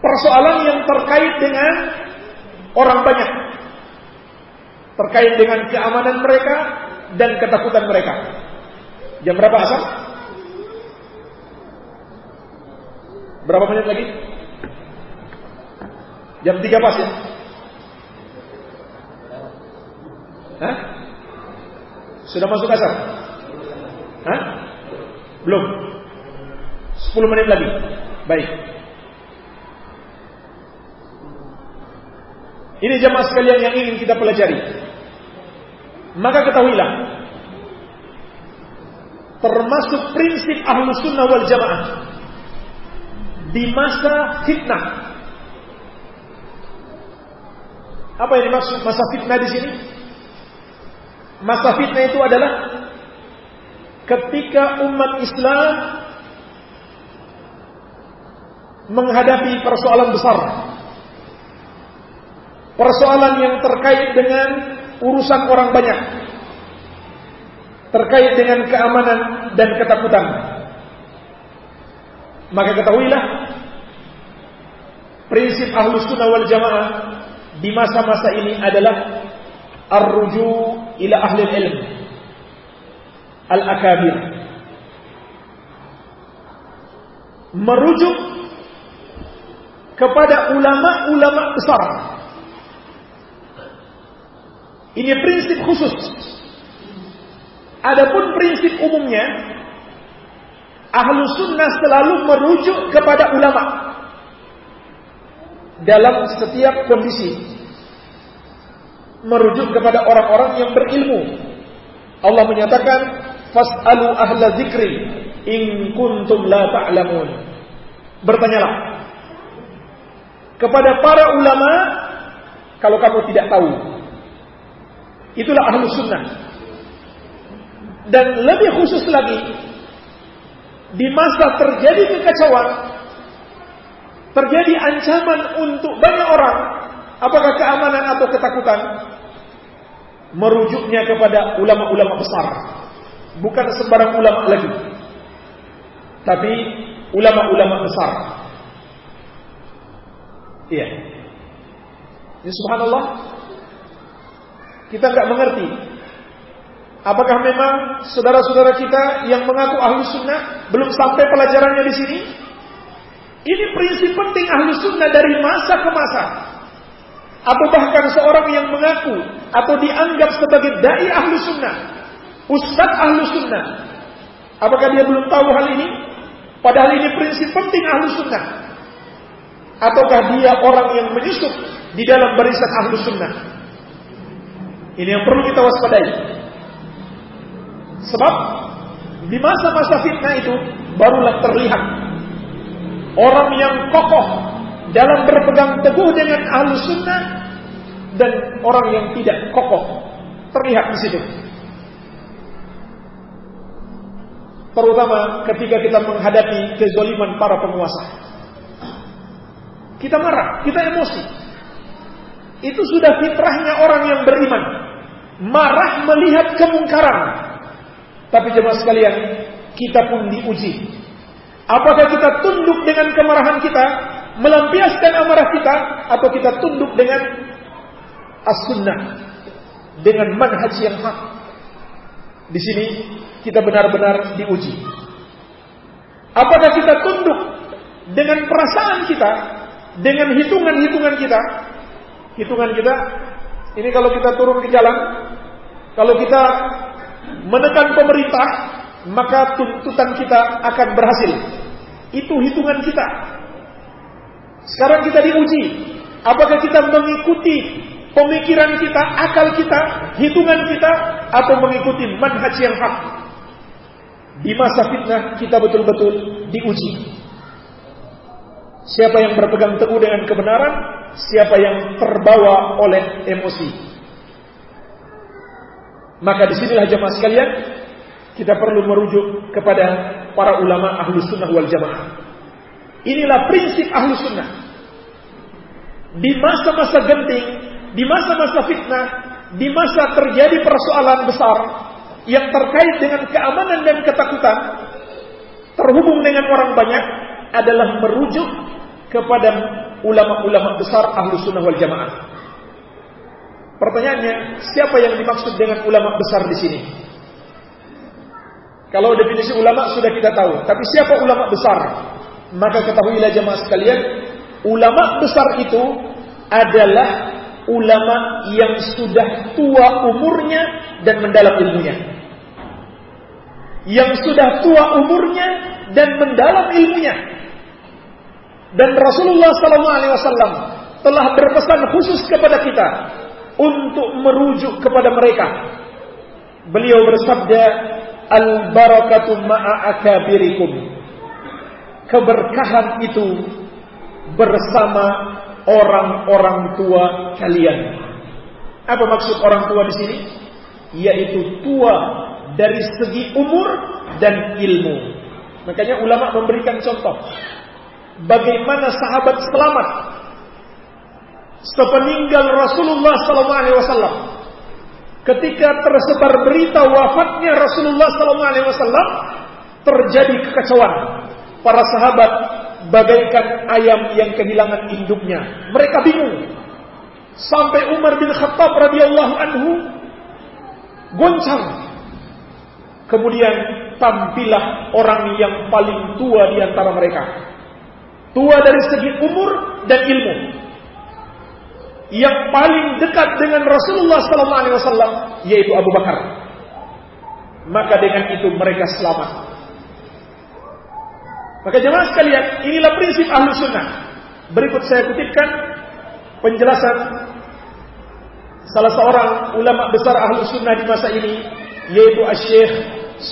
Persoalan yang terkait dengan orang banyak. Terkait dengan keamanan mereka dan ketakutan mereka. Jam berapa asal? Berapa menit lagi? Jam 3 pas ya? Hah? Sudah masuk asar? Hah? Belum. 10 menit lagi. Baik. Ini jamaah sekalian yang ingin kita pelajari. Maka ketahuilah. Termasuk prinsip ahlu sunnah wal jamaah. Di masa fitnah. Apa yang dimaksud masa fitnah di sini? Masa fitnah itu adalah ketika umat Islam menghadapi persoalan besar. Persoalan yang terkait dengan urusan orang banyak. Terkait dengan keamanan dan ketakutan. Maka ketahuilah prinsip ahlus sunnah wal jamaah di masa-masa ini adalah ar-ruju ila ahli ilm al-akabir. Merujuk kepada ulama-ulama besar. Ini prinsip khusus. Adapun prinsip umumnya ahlu sunnah selalu merujuk kepada ulama. Dalam setiap kondisi merujuk kepada orang-orang yang berilmu. Allah menyatakan, "Fas'alu ahla zikri in kuntum la ta'lamun." Bertanyalah kepada para ulama kalau kamu tidak tahu. Itulah ahlu sunnah. Dan lebih khusus lagi, di masa terjadi kekacauan, terjadi ancaman untuk banyak orang, apakah keamanan atau ketakutan, merujuknya kepada ulama-ulama besar. Bukan sembarang ulama lagi. Tapi ulama-ulama besar. Iya. Ini subhanallah. Kita nggak mengerti. Apakah memang saudara-saudara kita yang mengaku ahlu sunnah belum sampai pelajarannya di sini? Ini prinsip penting ahlu sunnah dari masa ke masa atau bahkan seorang yang mengaku atau dianggap sebagai dai ahlu sunnah, ustad ahlu sunnah, apakah dia belum tahu hal ini? Padahal ini prinsip penting ahlu sunnah. Ataukah dia orang yang menyusup di dalam barisan ahlu sunnah? Ini yang perlu kita waspadai. Sebab di masa-masa fitnah itu barulah terlihat orang yang kokoh dalam berpegang teguh dengan ahlu sunnah dan orang yang tidak kokoh terlihat di situ. Terutama ketika kita menghadapi kezaliman para penguasa. Kita marah, kita emosi. Itu sudah fitrahnya orang yang beriman. Marah melihat kemungkaran. Tapi jemaah sekalian, kita pun diuji. Apakah kita tunduk dengan kemarahan kita melampiaskan amarah kita atau kita tunduk dengan as-sunnah dengan manhaj yang hak. Di sini kita benar-benar diuji. Apakah kita tunduk dengan perasaan kita, dengan hitungan-hitungan kita? Hitungan kita, ini kalau kita turun ke jalan, kalau kita menekan pemerintah, maka tuntutan kita akan berhasil. Itu hitungan kita. Sekarang kita diuji. Apakah kita mengikuti pemikiran kita, akal kita, hitungan kita, atau mengikuti manhaj yang hak? Di masa fitnah kita betul-betul diuji. Siapa yang berpegang teguh dengan kebenaran, siapa yang terbawa oleh emosi. Maka di sinilah jemaah sekalian, kita perlu merujuk kepada para ulama ahlu sunnah wal jamaah. Inilah prinsip ahlu sunnah. Di masa-masa genting, di masa-masa fitnah, di masa terjadi persoalan besar yang terkait dengan keamanan dan ketakutan, terhubung dengan orang banyak adalah merujuk kepada ulama-ulama besar ahlu sunnah wal jamaah. Pertanyaannya, siapa yang dimaksud dengan ulama besar di sini? Kalau definisi ulama sudah kita tahu, tapi siapa ulama besar? Maka ketahuilah jemaah sekalian, ulama besar itu adalah ulama yang sudah tua umurnya dan mendalam ilmunya. Yang sudah tua umurnya dan mendalam ilmunya. Dan Rasulullah SAW telah berpesan khusus kepada kita untuk merujuk kepada mereka. Beliau bersabda, "Al barakatu ma'a akabirikum." Keberkahan itu bersama orang-orang tua kalian. Apa maksud orang tua di sini? Yaitu tua dari segi umur dan ilmu. Makanya ulama memberikan contoh. bagaimana sahabat selamat sepeninggal Rasulullah SAW. Ketika tersebar berita wafatnya Rasulullah SAW, terjadi kekacauan. Para sahabat bagaikan ayam yang kehilangan induknya. Mereka bingung. Sampai Umar bin Khattab radhiyallahu anhu goncang. Kemudian tampillah orang yang paling tua di antara mereka. Tua dari segi umur dan ilmu. Yang paling dekat dengan Rasulullah sallallahu alaihi wasallam yaitu Abu Bakar. Maka dengan itu mereka selamat. Maka jemaah sekalian, inilah prinsip ahlu sunnah. Berikut saya kutipkan penjelasan salah seorang ulama besar ahlu sunnah di masa ini, yaitu Syekh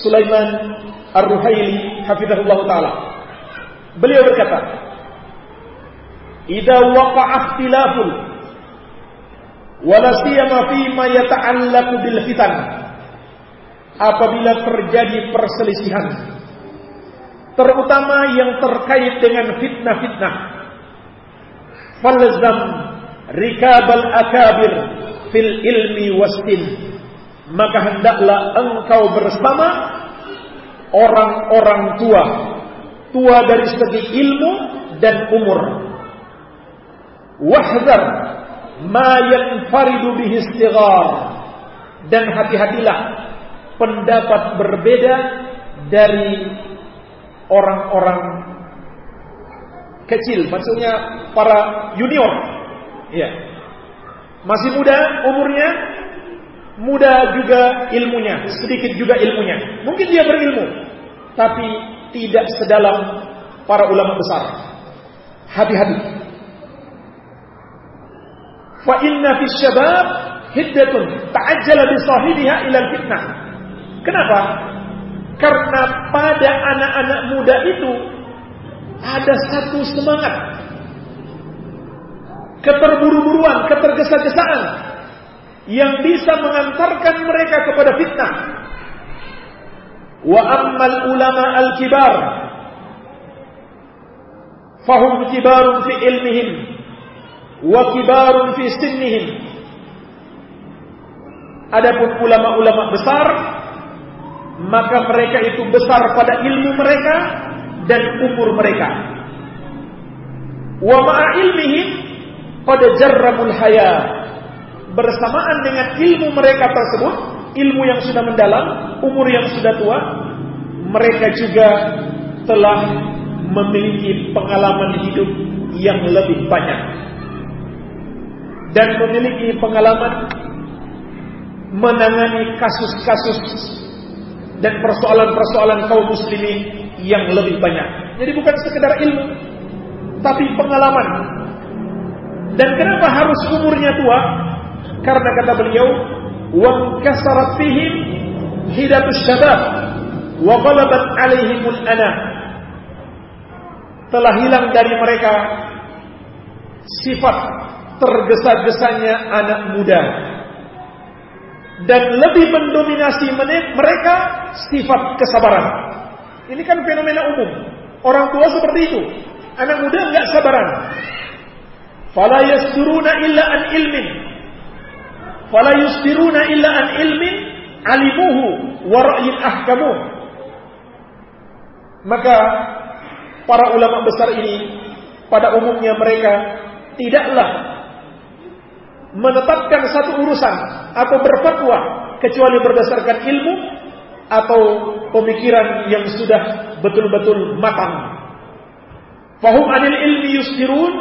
Sulaiman Ar-Ruhaili hafizahullah taala. Beliau berkata, "Idza waqa'a ikhtilafun bil fitan." Apabila terjadi perselisihan terutama yang terkait dengan fitnah-fitnah. Falzam rikabal akabir fil ilmi wastin. Maka hendaklah engkau bersama orang-orang tua. Tua dari segi ilmu dan umur. Wahdar ma yanfaridu bihi istighar. Dan hati-hatilah pendapat berbeda dari orang-orang kecil, maksudnya para junior. Ya. Masih muda umurnya, muda juga ilmunya, sedikit juga ilmunya. Mungkin dia berilmu, tapi tidak sedalam para ulama besar. Hati-hati. Fa inna fi syabab hiddatun ta'ajjala bi sahibiha ila fitnah. Kenapa? Karena pada anak-anak muda itu ada satu semangat. Keterburu-buruan, ketergesa-gesaan yang bisa mengantarkan mereka kepada fitnah. Wa ammal ulama al-kibar fahum kibarun fi ilmihim wa kibarun fi sinnihim. Adapun ulama-ulama besar maka mereka itu besar pada ilmu mereka dan umur mereka. Wa ma'a ilmihim pada jarrabul haya bersamaan dengan ilmu mereka tersebut, ilmu yang sudah mendalam, umur yang sudah tua, mereka juga telah memiliki pengalaman hidup yang lebih banyak dan memiliki pengalaman menangani kasus-kasus dan persoalan-persoalan kaum muslimin yang lebih banyak. Jadi bukan sekedar ilmu, tapi pengalaman. Dan kenapa harus umurnya tua? Karena kata beliau, "Wa kasarat fihim hidatus syabab wa ghalabat alaihimul ana." Telah hilang dari mereka sifat tergesa-gesanya anak muda dan lebih mendominasi mereka sifat kesabaran. Ini kan fenomena umum. Orang tua seperti itu. Anak muda enggak sabaran. Fala yasturuna illa an ilmin. Fala yustiruna illa an ilmin alimuhu wa ra'yin ahkamuh. Maka para ulama besar ini pada umumnya mereka tidaklah menetapkan satu urusan atau berfatwa kecuali berdasarkan ilmu atau pemikiran yang sudah betul-betul matang. Fahum anil ilmi yusdirun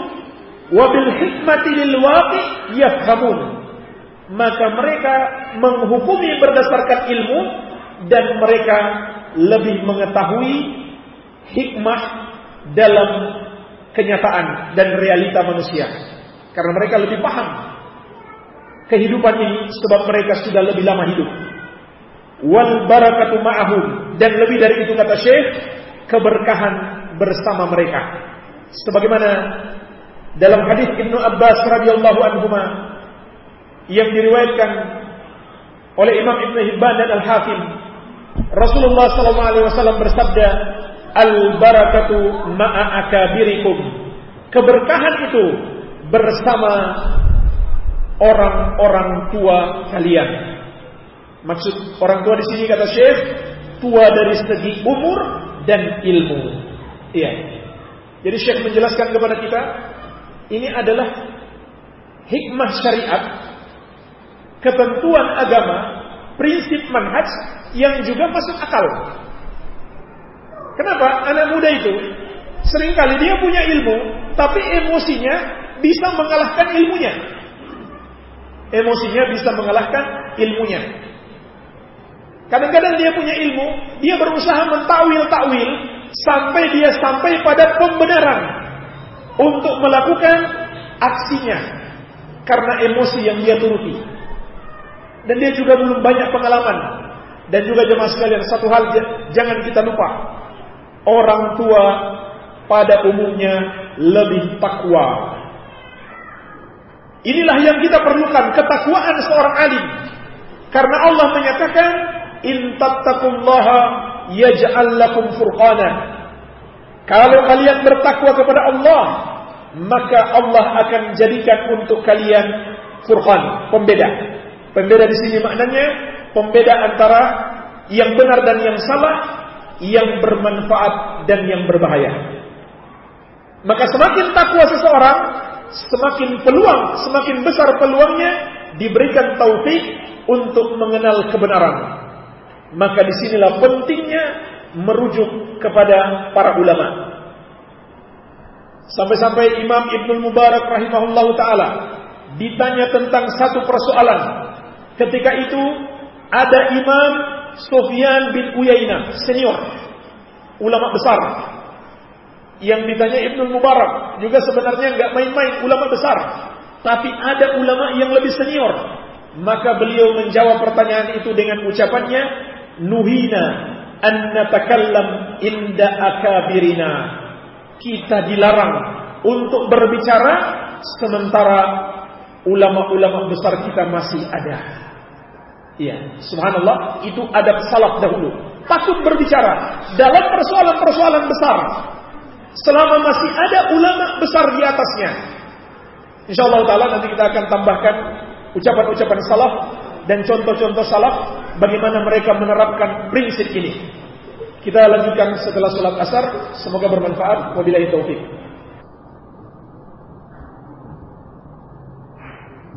wa bil hikmati lil waqi yafhamun. Maka mereka menghukumi berdasarkan ilmu dan mereka lebih mengetahui hikmah dalam kenyataan dan realita manusia. Karena mereka lebih paham kehidupan ini sebab mereka sudah lebih lama hidup. Wal barakatu ma'ahum dan lebih dari itu kata Syekh keberkahan bersama mereka. Sebagaimana dalam hadis Ibnu Abbas radhiyallahu anhu yang diriwayatkan oleh Imam Ibnu Hibban dan Al-Hakim Rasulullah sallallahu alaihi wasallam bersabda al-barakatu ma'a akabirikum. Keberkahan itu bersama orang-orang tua kalian. Maksud orang tua di sini kata Syekh, tua dari segi umur dan ilmu. Iya. Jadi Syekh menjelaskan kepada kita, ini adalah hikmah syariat, ketentuan agama, prinsip manhaj yang juga masuk akal. Kenapa? Anak muda itu sering kali dia punya ilmu, tapi emosinya bisa mengalahkan ilmunya. Emosinya bisa mengalahkan ilmunya. Kadang-kadang dia punya ilmu, dia berusaha mentawil-tawil sampai dia sampai pada pembenaran untuk melakukan aksinya karena emosi yang dia turuti. Dan dia juga belum banyak pengalaman. Dan juga jemaah sekalian, satu hal jangan kita lupa orang tua pada umumnya lebih takwa. Inilah yang kita perlukan, ketakwaan seorang alim. Karena Allah menyatakan, "In tattaqullaha yaj'al lakum furqana." Kalau kalian bertakwa kepada Allah, maka Allah akan jadikan untuk kalian furqan, pembeda. Pembeda di sini maknanya pembeda antara yang benar dan yang salah, yang bermanfaat dan yang berbahaya. Maka semakin takwa seseorang, semakin peluang, semakin besar peluangnya diberikan taufik untuk mengenal kebenaran. Maka di sinilah pentingnya merujuk kepada para ulama. Sampai-sampai Imam Ibnu Mubarak rahimahullah taala ditanya tentang satu persoalan. Ketika itu ada imam Sufyan bin Uyainah, senior, ulama besar. Yang ditanya Ibnu Mubarak juga sebenarnya nggak main-main ulama besar, tapi ada ulama yang lebih senior. Maka beliau menjawab pertanyaan itu dengan ucapannya, "Nuhina an natakallam inda akabirina." Kita dilarang untuk berbicara sementara ulama-ulama besar kita masih ada. Iya, subhanallah, itu adab salaf dahulu. Takut berbicara dalam persoalan-persoalan besar. Selama masih ada ulama besar di atasnya. Insyaallah taala nanti kita akan tambahkan ucapan-ucapan salaf dan contoh-contoh salaf bagaimana mereka menerapkan prinsip ini. Kita lanjutkan setelah sholat asar. Semoga bermanfaat. Wabillahi taufik.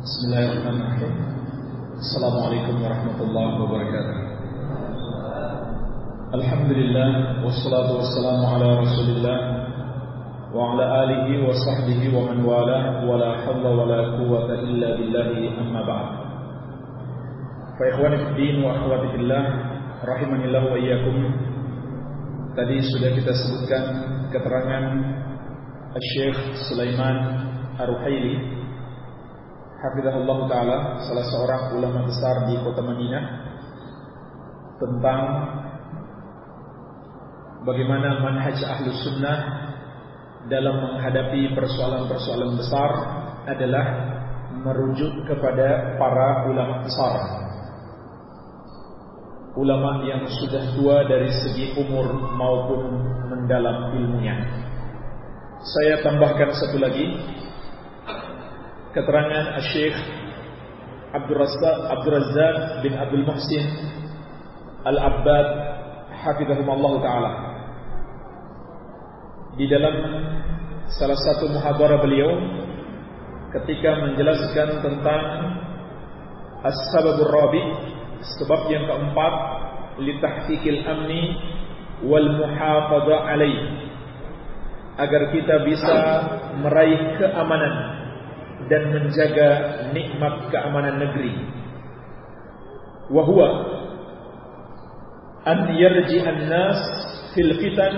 Bismillahirrahmanirrahim. Assalamualaikum warahmatullahi wabarakatuh Alhamdulillah Wassalatu wassalamu ala rasulillah Wa ala alihi wa sahbihi wa man wala Wa la hawla wa la quwata illa billahi amma ba'd. Fa ikhwani fiddin wa akhwati fillah Rahimanillah wa iyyakum. Tadi sudah kita sebutkan keterangan Al-Syeikh Sulaiman Ar-Ruhaili Hafizahullah Ta'ala Salah seorang ulama besar di kota Madinah Bagaimana manhaj ahlu sunnah Dalam menghadapi persoalan-persoalan besar Adalah Merujuk kepada para ulama besar. Ulama yang sudah tua dari segi umur maupun mendalam ilmunya. Saya tambahkan satu lagi. Keterangan Syekh Abdul Razzaq Abdul Razzaq bin Abdul Muhsin Al-Abbad hafizahumullah taala di dalam salah satu muhadarah beliau ketika menjelaskan tentang as-sababur rabi sebab yang keempat li tahqiqil amni wal muhafadzah alaih agar kita bisa meraih keamanan dan menjaga nikmat keamanan negeri. Wahwa an yarji an-nas fil fitan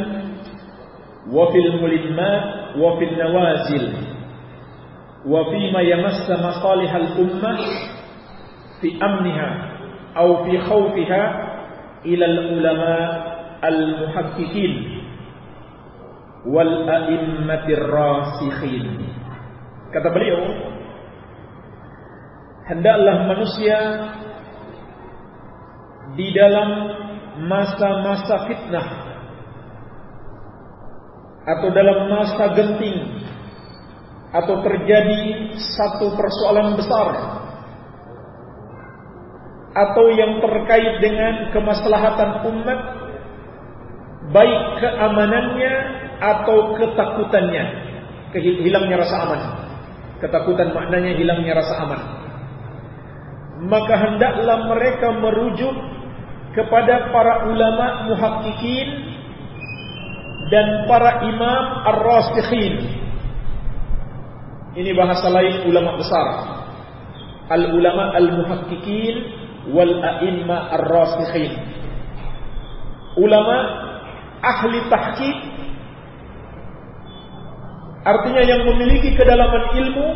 fil nawazil. Wa fima yamassa masalih al-ummah fi amniha aw fi khawfiha ila al-ulama al-muhaqqiqin wal a'immatir rasikhin Kata beliau, hendaklah manusia di dalam masa-masa fitnah atau dalam masa genting atau terjadi satu persoalan besar atau yang terkait dengan kemaslahatan umat baik keamanannya atau ketakutannya. Hilangnya rasa aman. Ketakutan maknanya hilangnya rasa aman. Maka hendaklah mereka merujuk kepada para ulama muhakkikin dan para imam ar-rasikhin ini bahasa lain ulama besar. Al-ulama al-muhaqqiqin wal a'imma ar-rasikhin. Ulama ahli tahqiq artinya yang memiliki kedalaman ilmu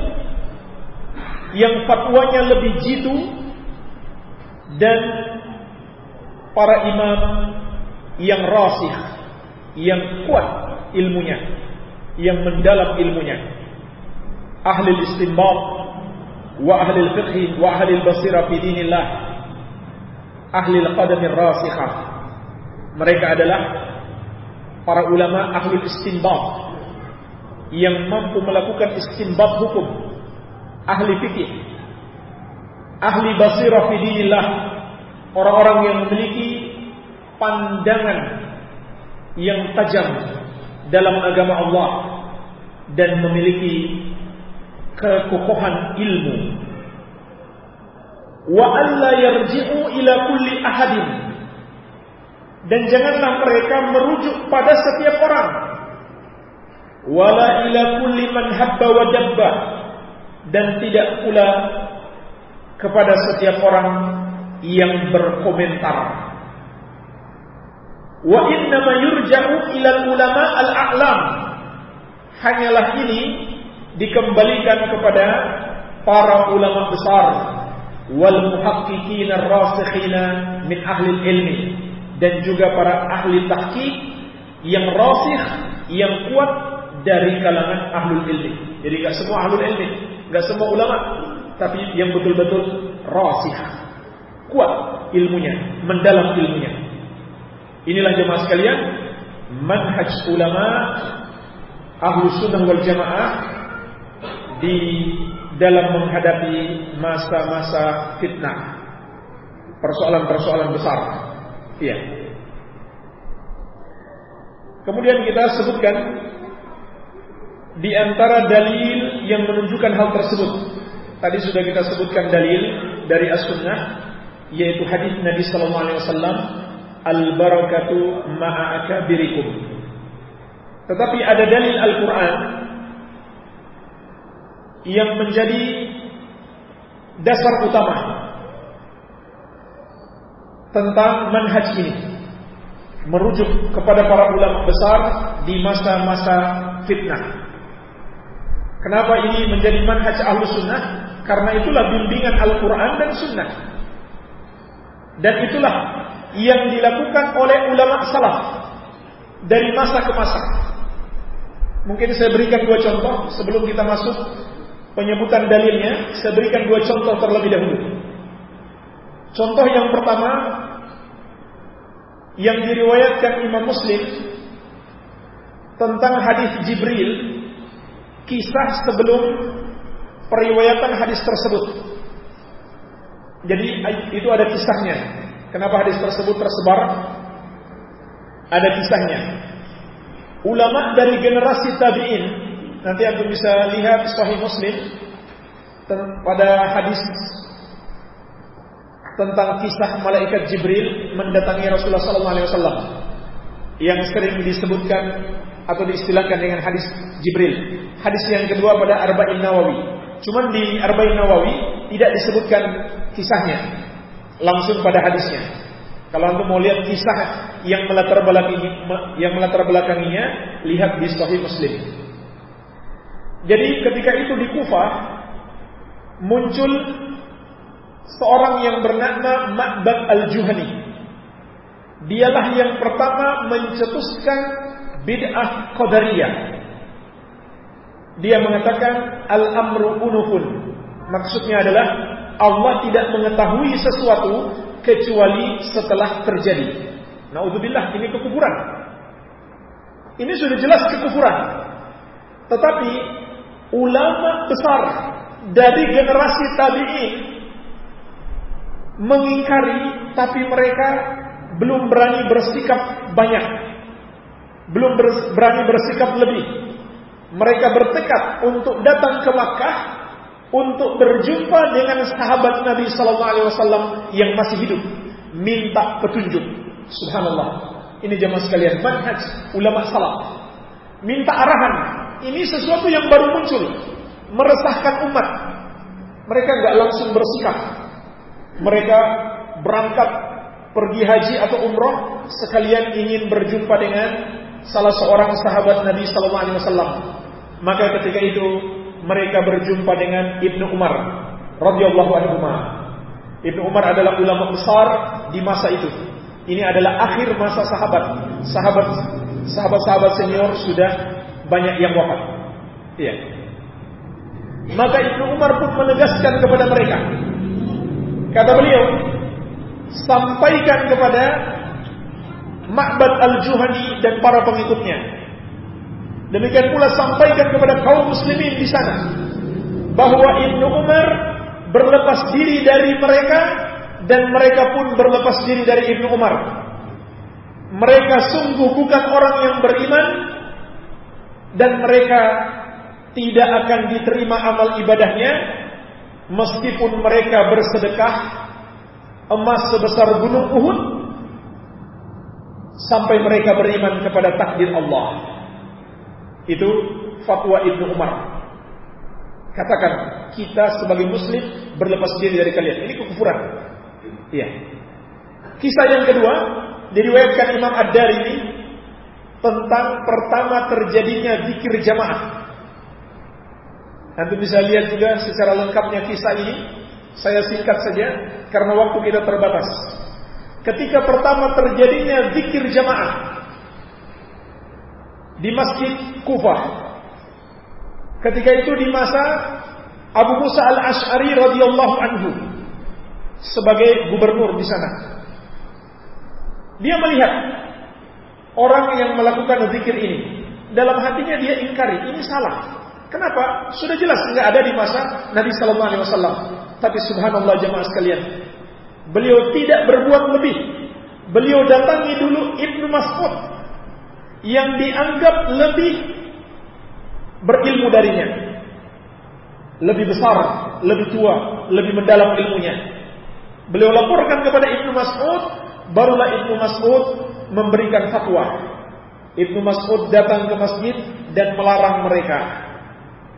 yang fatwanya lebih jitu dan para imam yang rasih yang kuat ilmunya yang mendalam ilmunya. Ahli istinbat wa ahli fiqh wa ahli basira fi dinillah. Ahli al-qadam rasikhah. Mereka adalah para ulama ahli istinbat yang mampu melakukan istinbat hukum. Ahli fikih ahli basira fi dinillah. Orang-orang yang memiliki pandangan yang tajam dalam agama Allah dan memiliki kekokohan ilmu. Wa alla yarji'u ila kulli ahadin. Dan janganlah mereka merujuk pada setiap orang. Wala ila kulli man habba wa dabba. Dan tidak pula kepada setiap orang yang berkomentar. Wa innama yurja'u ila ulama al-a'lam. Hanyalah ini dikembalikan kepada para ulama besar wal muhaqqiqin ar-rasikhin min ahli ilmi dan juga para ahli tahqiq yang rasikh yang kuat dari kalangan ahli ilmi. Jadi enggak semua ahli ilmi, enggak semua ulama, tapi yang betul-betul rasikh. Kuat ilmunya, mendalam ilmunya. Inilah jemaah sekalian, manhaj ulama ahlu sunnah wal jamaah di dalam menghadapi masa-masa fitnah, persoalan-persoalan besar. Iya. Kemudian kita sebutkan di antara dalil yang menunjukkan hal tersebut. Tadi sudah kita sebutkan dalil dari As-Sunnah yaitu hadis Nabi sallallahu alaihi wasallam al-barakatu ma'a akabirikum. Tetapi ada dalil Al-Qur'an yang menjadi dasar utama tentang manhaj ini merujuk kepada para ulama besar di masa-masa fitnah. Kenapa ini menjadi manhaj ahlu sunnah? Karena itulah bimbingan Al-Quran dan sunnah. Dan itulah yang dilakukan oleh ulama salaf dari masa ke masa. Mungkin saya berikan dua contoh sebelum kita masuk penyebutan dalilnya, saya berikan dua contoh terlebih dahulu. Contoh yang pertama yang diriwayatkan Imam Muslim tentang hadis Jibril, kisah sebelum periwayatan hadis tersebut. Jadi itu ada kisahnya. Kenapa hadis tersebut tersebar? Ada kisahnya. Ulama dari generasi tabi'in Nanti aku bisa lihat Sahih Muslim pada hadis tentang kisah malaikat Jibril mendatangi Rasulullah SAW yang sering disebutkan atau diistilahkan dengan hadis Jibril. Hadis yang kedua pada Arba'in Nawawi. Cuman di Arba'in Nawawi tidak disebutkan kisahnya langsung pada hadisnya. Kalau anda mau lihat kisah yang melatar belakanginya, yang melatar belakanginya, lihat di Sahih Muslim. Jadi ketika itu di Kufah muncul seorang yang bernama Ma'bad Al-Juhani. Dialah yang pertama mencetuskan bid'ah qadariyah. Dia mengatakan al-amru unufun. Maksudnya adalah Allah tidak mengetahui sesuatu kecuali setelah terjadi. Nauzubillah ini kekuburan. Ini sudah jelas kekufuran. Tetapi ulama besar dari generasi tabi'in mengingkari tapi mereka belum berani bersikap banyak. Belum berani bersikap lebih. Mereka bertekad untuk datang ke Makkah untuk berjumpa dengan sahabat Nabi sallallahu alaihi wasallam yang masih hidup, minta petunjuk. Subhanallah. Ini jemaah sekalian, manhaj ulama salaf. Minta arahan. Ini sesuatu yang baru muncul, meresahkan umat. Mereka nggak langsung bersikap. Mereka berangkat pergi haji atau umroh sekalian ingin berjumpa dengan salah seorang sahabat Nabi sallallahu alaihi wasallam. Maka ketika itu mereka berjumpa dengan Ibnu Umar radhiyallahu anhu. Ibnu Umar adalah ulama besar di masa itu. Ini adalah akhir masa sahabat. Sahabat sahabat-sahabat senior sudah banyak yang wafat. Iya. Maka Ibnu Umar pun menegaskan kepada mereka. Kata beliau, sampaikan kepada Ma'bad al-Juhani dan para pengikutnya Demikian pula sampaikan kepada kaum muslimin di sana bahwa Ibnu Umar berlepas diri dari mereka dan mereka pun berlepas diri dari Ibnu Umar. Mereka sungguh bukan orang yang beriman dan mereka tidak akan diterima amal ibadahnya meskipun mereka bersedekah emas sebesar gunung Uhud sampai mereka beriman kepada takdir Allah. Itu fatwa Ibnu Umar. Katakan, kita sebagai muslim berlepas diri dari kalian. Ini kekufuran. Iya. Kisah yang kedua diriwayatkan Imam Ad-Darimi tentang pertama terjadinya zikir jamaah. Nanti bisa lihat juga secara lengkapnya kisah ini. Saya singkat saja karena waktu kita terbatas. Ketika pertama terjadinya zikir jamaah, di Masjid Kufah. Ketika itu di masa Abu Musa al-Ash'ari radhiyallahu anhu sebagai gubernur di sana. Dia melihat orang yang melakukan zikir ini. Dalam hatinya dia ingkari, ini salah. Kenapa? Sudah jelas nggak ada di masa Nabi Sallallahu Alaihi Wasallam. Tapi Subhanallah jemaah sekalian, beliau tidak berbuat lebih. Beliau datangi dulu Ibnu Mas'ud yang dianggap lebih berilmu darinya. Lebih besar, lebih tua, lebih mendalam ilmunya. Beliau laporkan kepada Ibnu Mas'ud, barulah Ibnu Mas'ud memberikan fatwa. Ibnu Mas'ud datang ke masjid dan melarang mereka.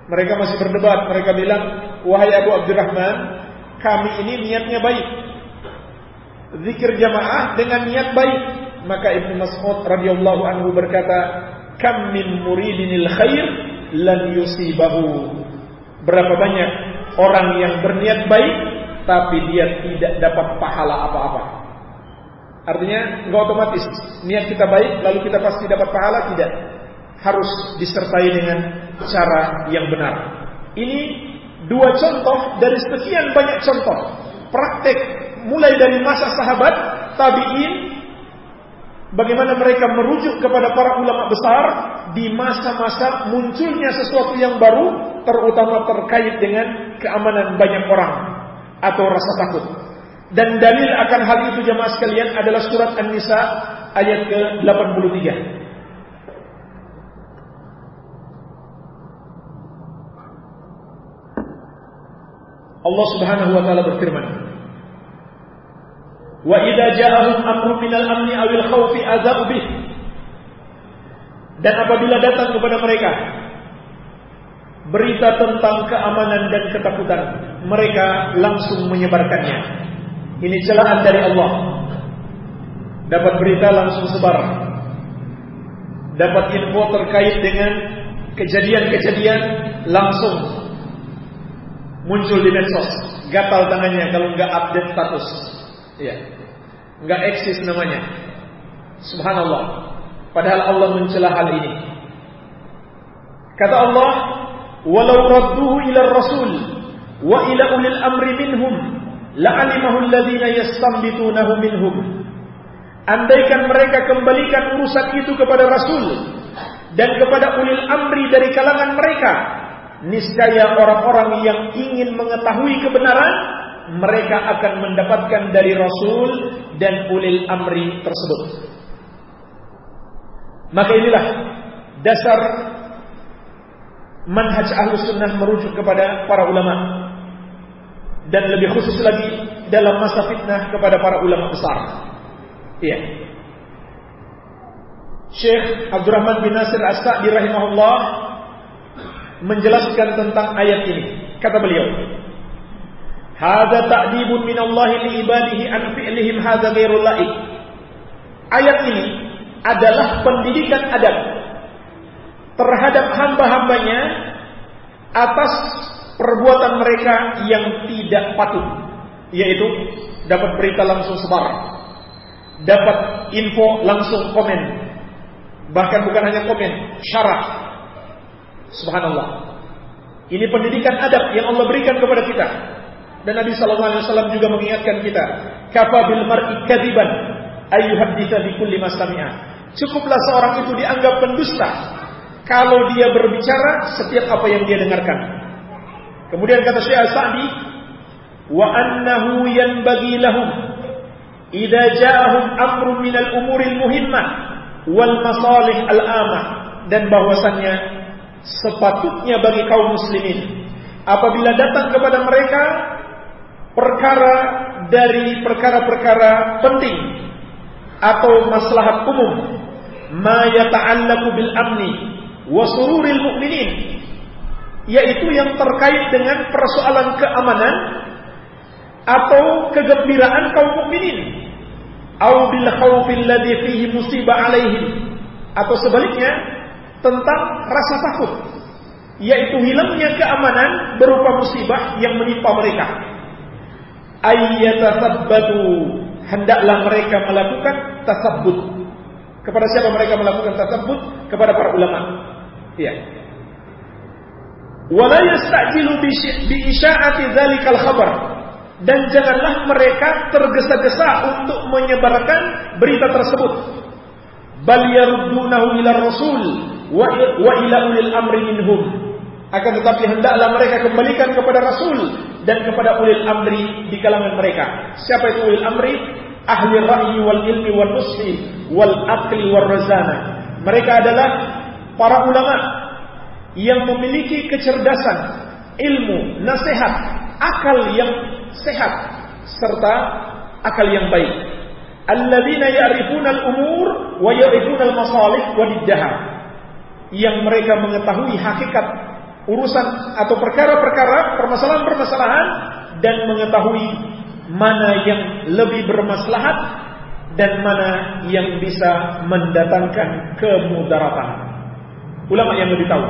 Mereka masih berdebat, mereka bilang, "Wahai Abu Abdurrahman, kami ini niatnya baik. Zikir jamaah dengan niat baik, maka Ibnu Mas'ud radhiyallahu anhu berkata, "Kam min muridinil khair lan yusibahu." Berapa banyak orang yang berniat baik tapi dia tidak dapat pahala apa-apa. Artinya nggak otomatis niat kita baik lalu kita pasti dapat pahala tidak. Harus disertai dengan cara yang benar. Ini dua contoh dari sekian banyak contoh praktek mulai dari masa sahabat, tabi'in bagaimana mereka merujuk kepada para ulama besar di masa-masa munculnya sesuatu yang baru, terutama terkait dengan keamanan banyak orang atau rasa takut. Dan dalil akan hal itu jemaah sekalian adalah surat An-Nisa ayat ke-83. Allah Subhanahu wa taala berfirman, Wa idza ja'ahum amrun minal amni awil khawfi adza'u bih. Dan apabila datang kepada mereka berita tentang keamanan dan ketakutan, mereka langsung menyebarkannya. Ini celaan dari Allah. Dapat berita langsung sebar. Dapat info terkait dengan kejadian-kejadian langsung muncul di medsos. Gatal tangannya kalau nggak update status. Iya. Enggak eksis namanya. Subhanallah. Padahal Allah mencela hal ini. Kata Allah, "Walau radduhu ila rasul wa ila ulil amri minhum, la'alimahu alladhina yastanbitunahu minhum." Andaikan mereka kembalikan urusan itu kepada Rasul dan kepada ulil amri dari kalangan mereka. Niscaya orang-orang yang ingin mengetahui kebenaran, mereka akan mendapatkan dari Rasul dan ulil amri tersebut. Maka inilah dasar manhaj ahlus sunnah merujuk kepada para ulama dan lebih khusus lagi dalam masa fitnah kepada para ulama besar. Iya. Syekh Abdurrahman bin Nasir As-Sa'di rahimahullah menjelaskan tentang ayat ini. Kata beliau, "Hada ta'dibun min Allah li ibadihi an fi'lihim hadza ghairul laik." Ayat ini adalah pendidikan adab terhadap hamba-hambanya atas perbuatan mereka yang tidak patut, yaitu dapat berita langsung sebar, dapat info langsung komen, Bahkan bukan hanya komen, syarat. Subhanallah. Ini pendidikan adab yang Allah berikan kepada kita. Dan Nabi Shallallahu Alaihi Wasallam juga mengingatkan kita, kafa bil mar'i kadiban ayyuhaditha bi kulli masami'a. Cukuplah seorang itu dianggap pendusta kalau dia berbicara setiap apa yang dia dengarkan. Kemudian kata Syekh Al-Sa'di, wa annahu yanbaghi lahum idza ja'ahum amrun minal umuril muhimmah wal masalih al-amah dan bahwasannya sepatutnya bagi kaum muslimin apabila datang kepada mereka perkara dari perkara-perkara penting atau maslahat umum. Ma yata'allaqu bil amni wa sururil mu'minin. Yaitu yang terkait dengan persoalan keamanan atau kegembiraan kaum mukminin. Au bil khaufil ladzi fihi musibah alaihim. Atau sebaliknya tentang rasa takut. Yaitu hilangnya keamanan berupa musibah yang menimpa mereka ayyatasabbatu. Hendaklah mereka melakukan tasabbut. Kepada siapa mereka melakukan tasabbut? Kepada para ulama. Ya wala yastajilu bi isya'ati dzalikal khabar. Dan janganlah mereka tergesa-gesa untuk menyebarkan berita tersebut. Bal yaruddunahu ila rasul wa ila ulil amri minhum. Akan tetapi hendaklah mereka kembalikan kepada rasul dan kepada ulil amri di kalangan mereka. Siapa itu ulil amri? Ahli ra'yi wal ilmi wal nushi wal aqli wal razana. Mereka adalah para ulama yang memiliki kecerdasan, ilmu, nasihat, akal yang sehat serta akal yang baik. Alladzina ya'rifuna al-umur wa ya'rifuna al-masalih wa Yang mereka mengetahui hakikat urusan atau perkara-perkara, permasalahan-permasalahan dan mengetahui mana yang lebih bermaslahat dan mana yang bisa mendatangkan kemudaratan. Ulama yang lebih tahu,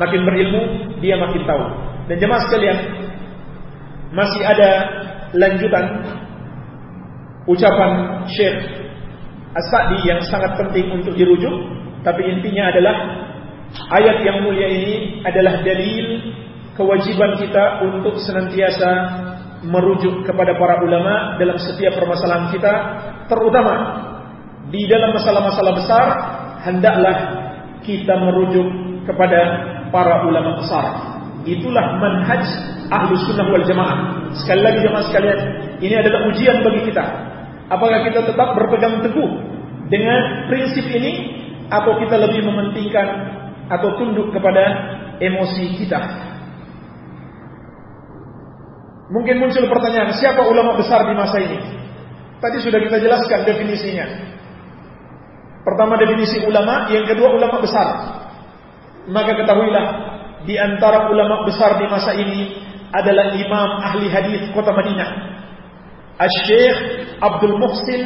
makin berilmu dia makin tahu. Dan jemaah sekalian, masih ada lanjutan ucapan Syekh As-Sa'di yang sangat penting untuk dirujuk, tapi intinya adalah ayat yang mulia ini adalah dalil kewajiban kita untuk senantiasa merujuk kepada para ulama dalam setiap permasalahan kita, terutama di dalam masalah-masalah besar, hendaklah kita merujuk kepada para ulama besar. Itulah manhaj ahlu sunnah wal jamaah. Sekali lagi jamaah sekalian, ini adalah ujian bagi kita. Apakah kita tetap berpegang teguh dengan prinsip ini atau kita lebih mementingkan atau tunduk kepada emosi kita? Mungkin muncul pertanyaan, siapa ulama besar di masa ini? Tadi sudah kita jelaskan definisinya. Pertama definisi ulama, yang kedua ulama besar. Maka ketahuilah di antara ulama besar di masa ini adalah imam ahli hadis kota Madinah. Al-Syekh Abdul Muhsin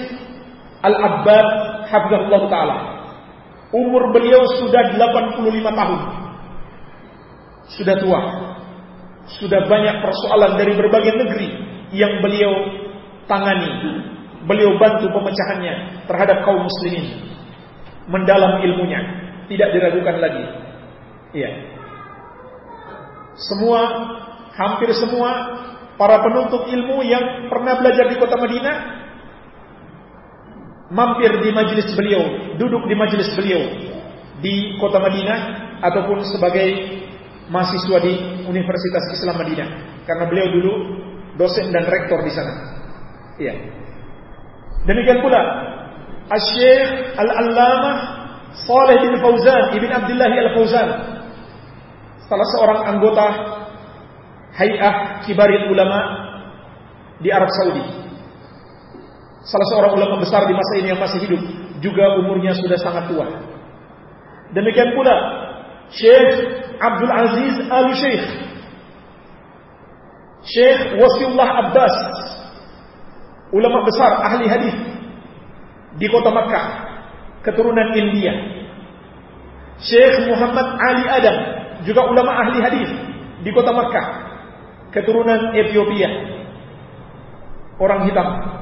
Al-Abbad Hafizahullah Ta'ala. Umur beliau sudah 85 tahun. Sudah tua. Sudah banyak persoalan dari berbagai negeri yang beliau tangani. Beliau bantu pemecahannya terhadap kaum muslimin. Mendalam ilmunya. Tidak diragukan lagi. Iya. Semua hampir semua para penuntut ilmu yang pernah belajar di kota Madinah mampir di majelis beliau, duduk di majelis beliau di kota Madinah ataupun sebagai mahasiswa di Universitas Islam Madinah karena beliau dulu dosen dan rektor di sana. Iya. Demikian pula Asy-Syaikh Al-Allamah Saleh bin Fauzan Ibn Abdullah Al-Fauzan salah seorang anggota Hay'ah Kibaril Ulama di Arab Saudi. Salah seorang ulama besar di masa ini yang masih hidup, juga umurnya sudah sangat tua. Demikian pula Syekh Abdul Aziz Al-Syekh Syekh Wasiullah Abbas ulama besar ahli hadis di kota Makkah keturunan India. Syekh Muhammad Ali Adam juga ulama ahli hadis di kota Makkah keturunan Ethiopia. Orang hitam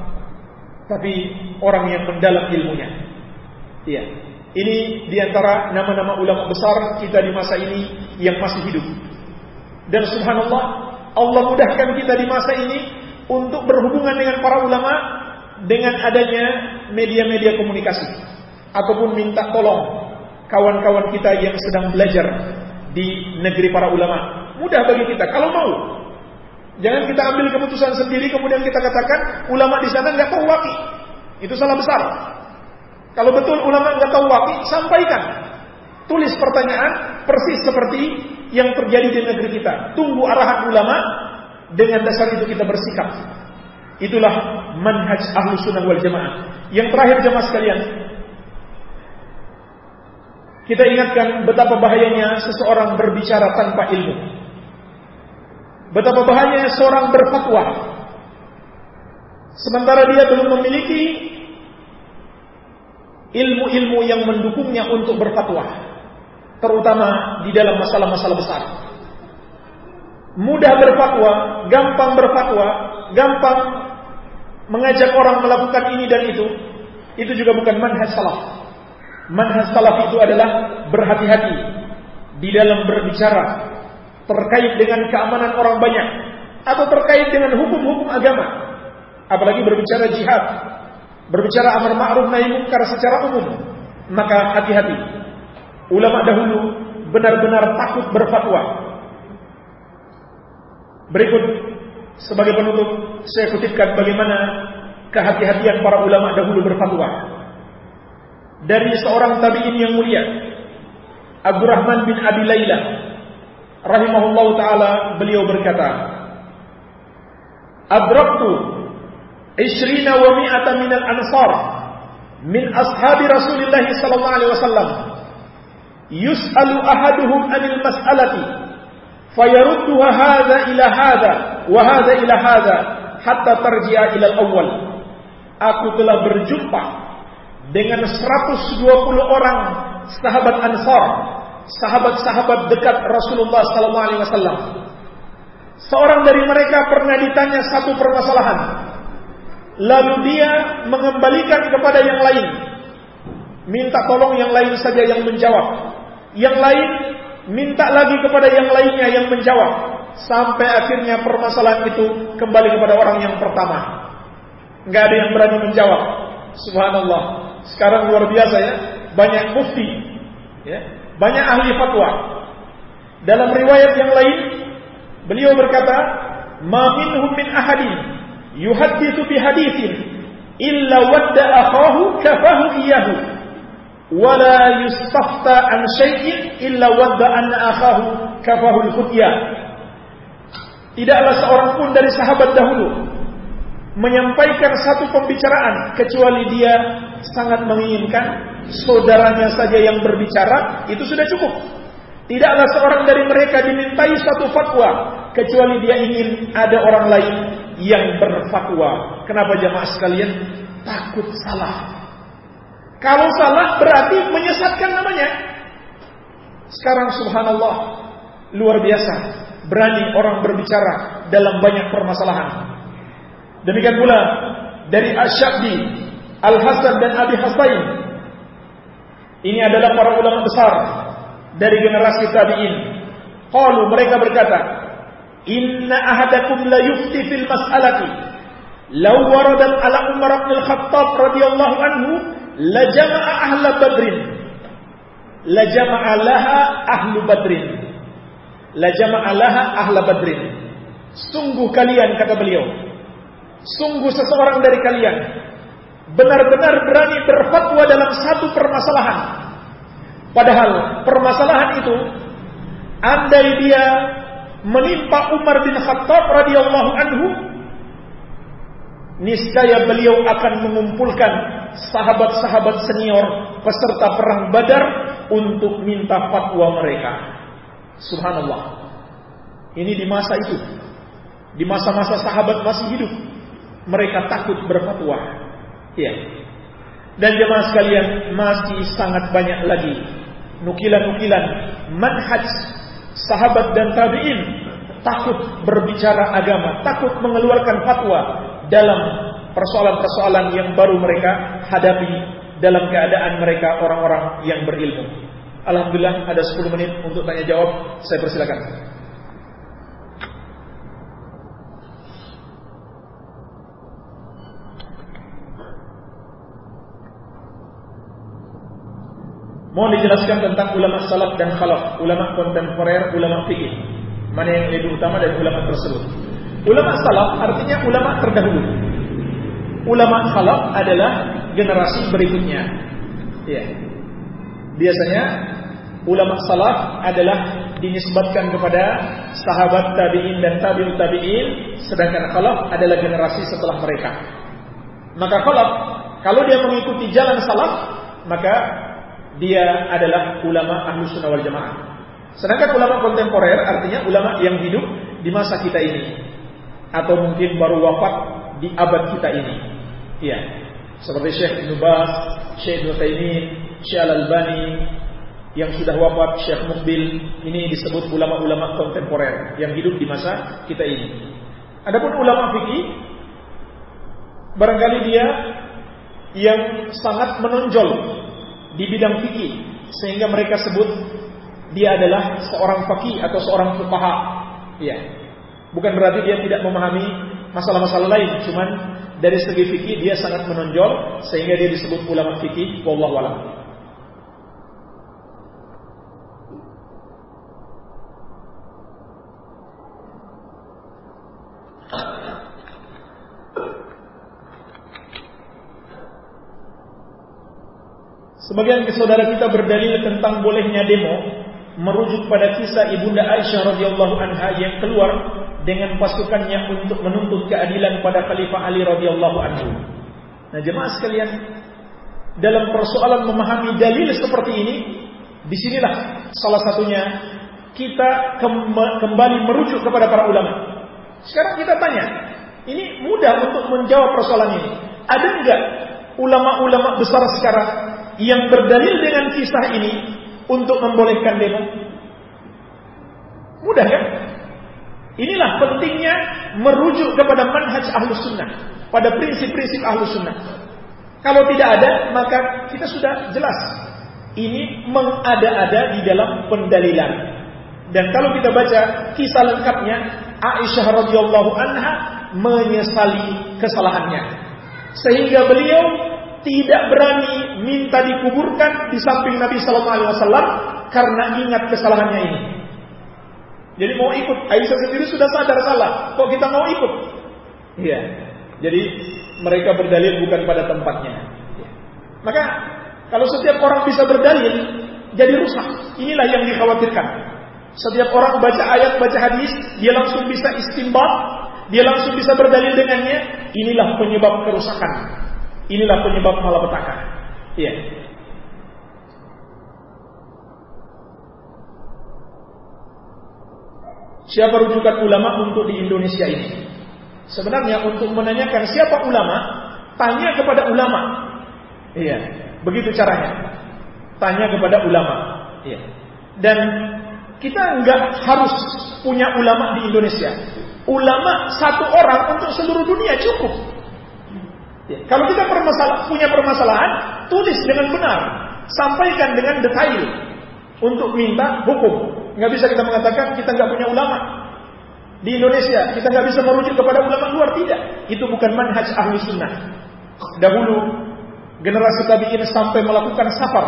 tapi orang yang mendalam ilmunya iya ini di antara nama-nama ulama besar kita di masa ini yang masih hidup dan subhanallah Allah mudahkan kita di masa ini untuk berhubungan dengan para ulama dengan adanya media-media komunikasi ataupun minta tolong kawan-kawan kita yang sedang belajar di negeri para ulama. Mudah bagi kita kalau mau. Jangan kita ambil keputusan sendiri kemudian kita katakan ulama di sana nggak tahu waki. Itu salah besar. Kalau betul ulama nggak tahu waki, sampaikan. Tulis pertanyaan persis seperti yang terjadi di negeri kita. Tunggu arahan ulama dengan dasar itu kita bersikap. Itulah manhaj ahlu sunnah wal jamaah. Yang terakhir jamaah sekalian. Kita ingatkan betapa bahayanya seseorang berbicara tanpa ilmu. Betapa bahayanya seorang berfatwa. Sementara dia belum memiliki ilmu-ilmu yang mendukungnya untuk berfatwa. Terutama di dalam masalah-masalah besar mudah berfatwa, gampang berfatwa, gampang mengajak orang melakukan ini dan itu, itu juga bukan manhaj salaf. Manhaj salaf itu adalah berhati-hati di dalam berbicara terkait dengan keamanan orang banyak atau terkait dengan hukum-hukum agama. Apalagi berbicara jihad, berbicara amar ma'ruf nahi munkar secara umum. Maka hati-hati. Ulama dahulu benar-benar takut berfatwa Berikut sebagai penutup saya kutipkan bagaimana kehati-hatian para ulama dahulu berfatwa. Dari seorang tabi'in yang mulia, Abdurrahman bin Abi Layla rahimahullahu taala beliau berkata, "Abraktu ishrina wa mi'ata min al-ansar min ashabi Rasulillah sallallahu alaihi wasallam. Yus'alu ahaduhum anil mas'alati fayarudduha hadza ila hadza wa hadza ila hadza hatta tarji'a ila al-awwal aku telah berjumpa dengan 120 orang sahabat Ansar sahabat-sahabat dekat Rasulullah sallallahu alaihi wasallam. Seorang dari mereka pernah ditanya satu permasalahan. Lalu dia mengembalikan kepada yang lain. Minta tolong yang lain saja yang menjawab. Yang lain minta lagi kepada yang lainnya yang menjawab. Sampai akhirnya permasalahan itu kembali kepada orang yang pertama. Nggak ada yang berani menjawab. Subhanallah. Sekarang luar biasa ya, banyak mufti, ya, banyak ahli fatwa. Dalam riwayat yang lain, beliau berkata, "Ma minhum min ahadin yuhadditsu bi haditsin illa wadda akhahu kafahu iyyahu." wala yustafta an syai'in illa wadda an akhahu kafahul khutya tidaklah seorang pun dari sahabat dahulu menyampaikan satu pembicaraan kecuali dia sangat menginginkan saudaranya saja yang berbicara itu sudah cukup tidaklah seorang dari mereka dimintai satu fatwa kecuali dia ingin ada orang lain yang berfatwa kenapa jamaah sekalian takut salah kalau salah berarti menyesatkan namanya. Sekarang subhanallah luar biasa berani orang berbicara dalam banyak permasalahan. Demikian pula dari Asy-Syabdi, Al-Hasan dan Abi Hasain. Ini adalah para ulama besar dari generasi tabi'in. Qalu mereka berkata, "Inna ahadakum la yufti fil mas'alati law waradat ala Umar bin Al-Khattab radhiyallahu anhu la jama'a ahla badrin la jama'alaha ahlu badrin. La jama'alaha ahla badrin. Sungguh kalian kata beliau. Sungguh seseorang dari kalian benar-benar berani berfatwa dalam satu permasalahan. Padahal permasalahan itu andai dia menimpa Umar bin Khattab radhiyallahu anhu niscaya beliau akan mengumpulkan sahabat-sahabat senior peserta perang Badar untuk minta fatwa mereka. Subhanallah. Ini di masa itu. Di masa-masa sahabat masih hidup. Mereka takut berfatwa. Ya. Dan jemaah sekalian masih sangat banyak lagi nukilan-nukilan manhaj sahabat dan tabi'in takut berbicara agama, takut mengeluarkan fatwa dalam persoalan-persoalan yang baru mereka hadapi dalam keadaan mereka orang-orang yang berilmu. Alhamdulillah ada 10 menit untuk tanya jawab. Saya persilakan. Mohon dijelaskan tentang ulama salaf dan khalaf, ulama kontemporer, ulama fikih. Mana yang lebih utama dari ulama tersebut? Ulama salaf artinya ulama terdahulu. Ulama khalaf adalah generasi berikutnya. Ya. Biasanya ulama salaf adalah dinisbatkan kepada sahabat tabi'in dan tabi'ut tabi'in, sedangkan khalaf adalah generasi setelah mereka. Maka khalaf kalau dia mengikuti jalan salaf, maka dia adalah ulama ahlu sunnah wal jamaah. Sedangkan ulama kontemporer artinya ulama yang hidup di masa kita ini. Atau mungkin baru wafat di abad kita ini. Iya. Seperti Syekh Ibn Baz, Syekh Ibn Taimin, Syekh Al-Albani, yang sudah wafat Syekh Mukbil, ini disebut ulama-ulama kontemporer yang hidup di masa kita ini. Adapun ulama fikih, barangkali dia yang sangat menonjol di bidang fikih sehingga mereka sebut dia adalah seorang fakih atau seorang fuqaha. Ya. Bukan berarti dia tidak memahami masalah-masalah lain, cuman dari segi fikih dia sangat menonjol sehingga dia disebut ulama fikih wallahu alam. Sebagian saudara kita berdalil tentang bolehnya demo merujuk pada kisah ibunda Aisyah radhiyallahu anha yang keluar dengan pasukannya untuk menuntut keadilan pada Khalifah Ali radhiyallahu anhu. Nah, jemaah sekalian, dalam persoalan memahami dalil seperti ini, di sinilah salah satunya kita kembali merujuk kepada para ulama. Sekarang kita tanya, ini mudah untuk menjawab persoalan ini. Ada enggak ulama-ulama besar sekarang yang berdalil dengan kisah ini untuk membolehkan demo? Mudah kan? Inilah pentingnya merujuk kepada manhaj ahlu sunnah. Pada prinsip-prinsip ahlu sunnah. Kalau tidak ada, maka kita sudah jelas. Ini mengada-ada di dalam pendalilan. Dan kalau kita baca kisah lengkapnya, Aisyah radhiyallahu anha menyesali kesalahannya. Sehingga beliau tidak berani minta dikuburkan di samping Nabi Sallallahu Alaihi Wasallam karena ingat kesalahannya ini. Jadi mau ikut, Aisyah sendiri sudah sadar salah. Kok kita mau ikut? Iya. Jadi mereka berdalil bukan pada tempatnya. Maka kalau setiap orang bisa berdalil, jadi rusak. Inilah yang dikhawatirkan. Setiap orang baca ayat, baca hadis, dia langsung bisa istimbat, dia langsung bisa berdalil dengannya. Inilah penyebab kerusakan. Inilah penyebab malapetaka. Iya. Siapa rujukan ulama untuk di Indonesia ini? Sebenarnya untuk menanyakan siapa ulama, tanya kepada ulama. Iya, begitu caranya. Tanya kepada ulama. Iya. Dan kita enggak harus punya ulama di Indonesia. Ulama satu orang untuk seluruh dunia cukup. Ya. Kalau kita permasalah, punya permasalahan, tulis dengan benar, sampaikan dengan detail untuk minta hukum. Nggak bisa kita mengatakan kita nggak punya ulama di Indonesia, kita nggak bisa merujuk kepada ulama luar tidak. Itu bukan manhaj ahli sunnah. Dahulu generasi tabiin sampai melakukan safar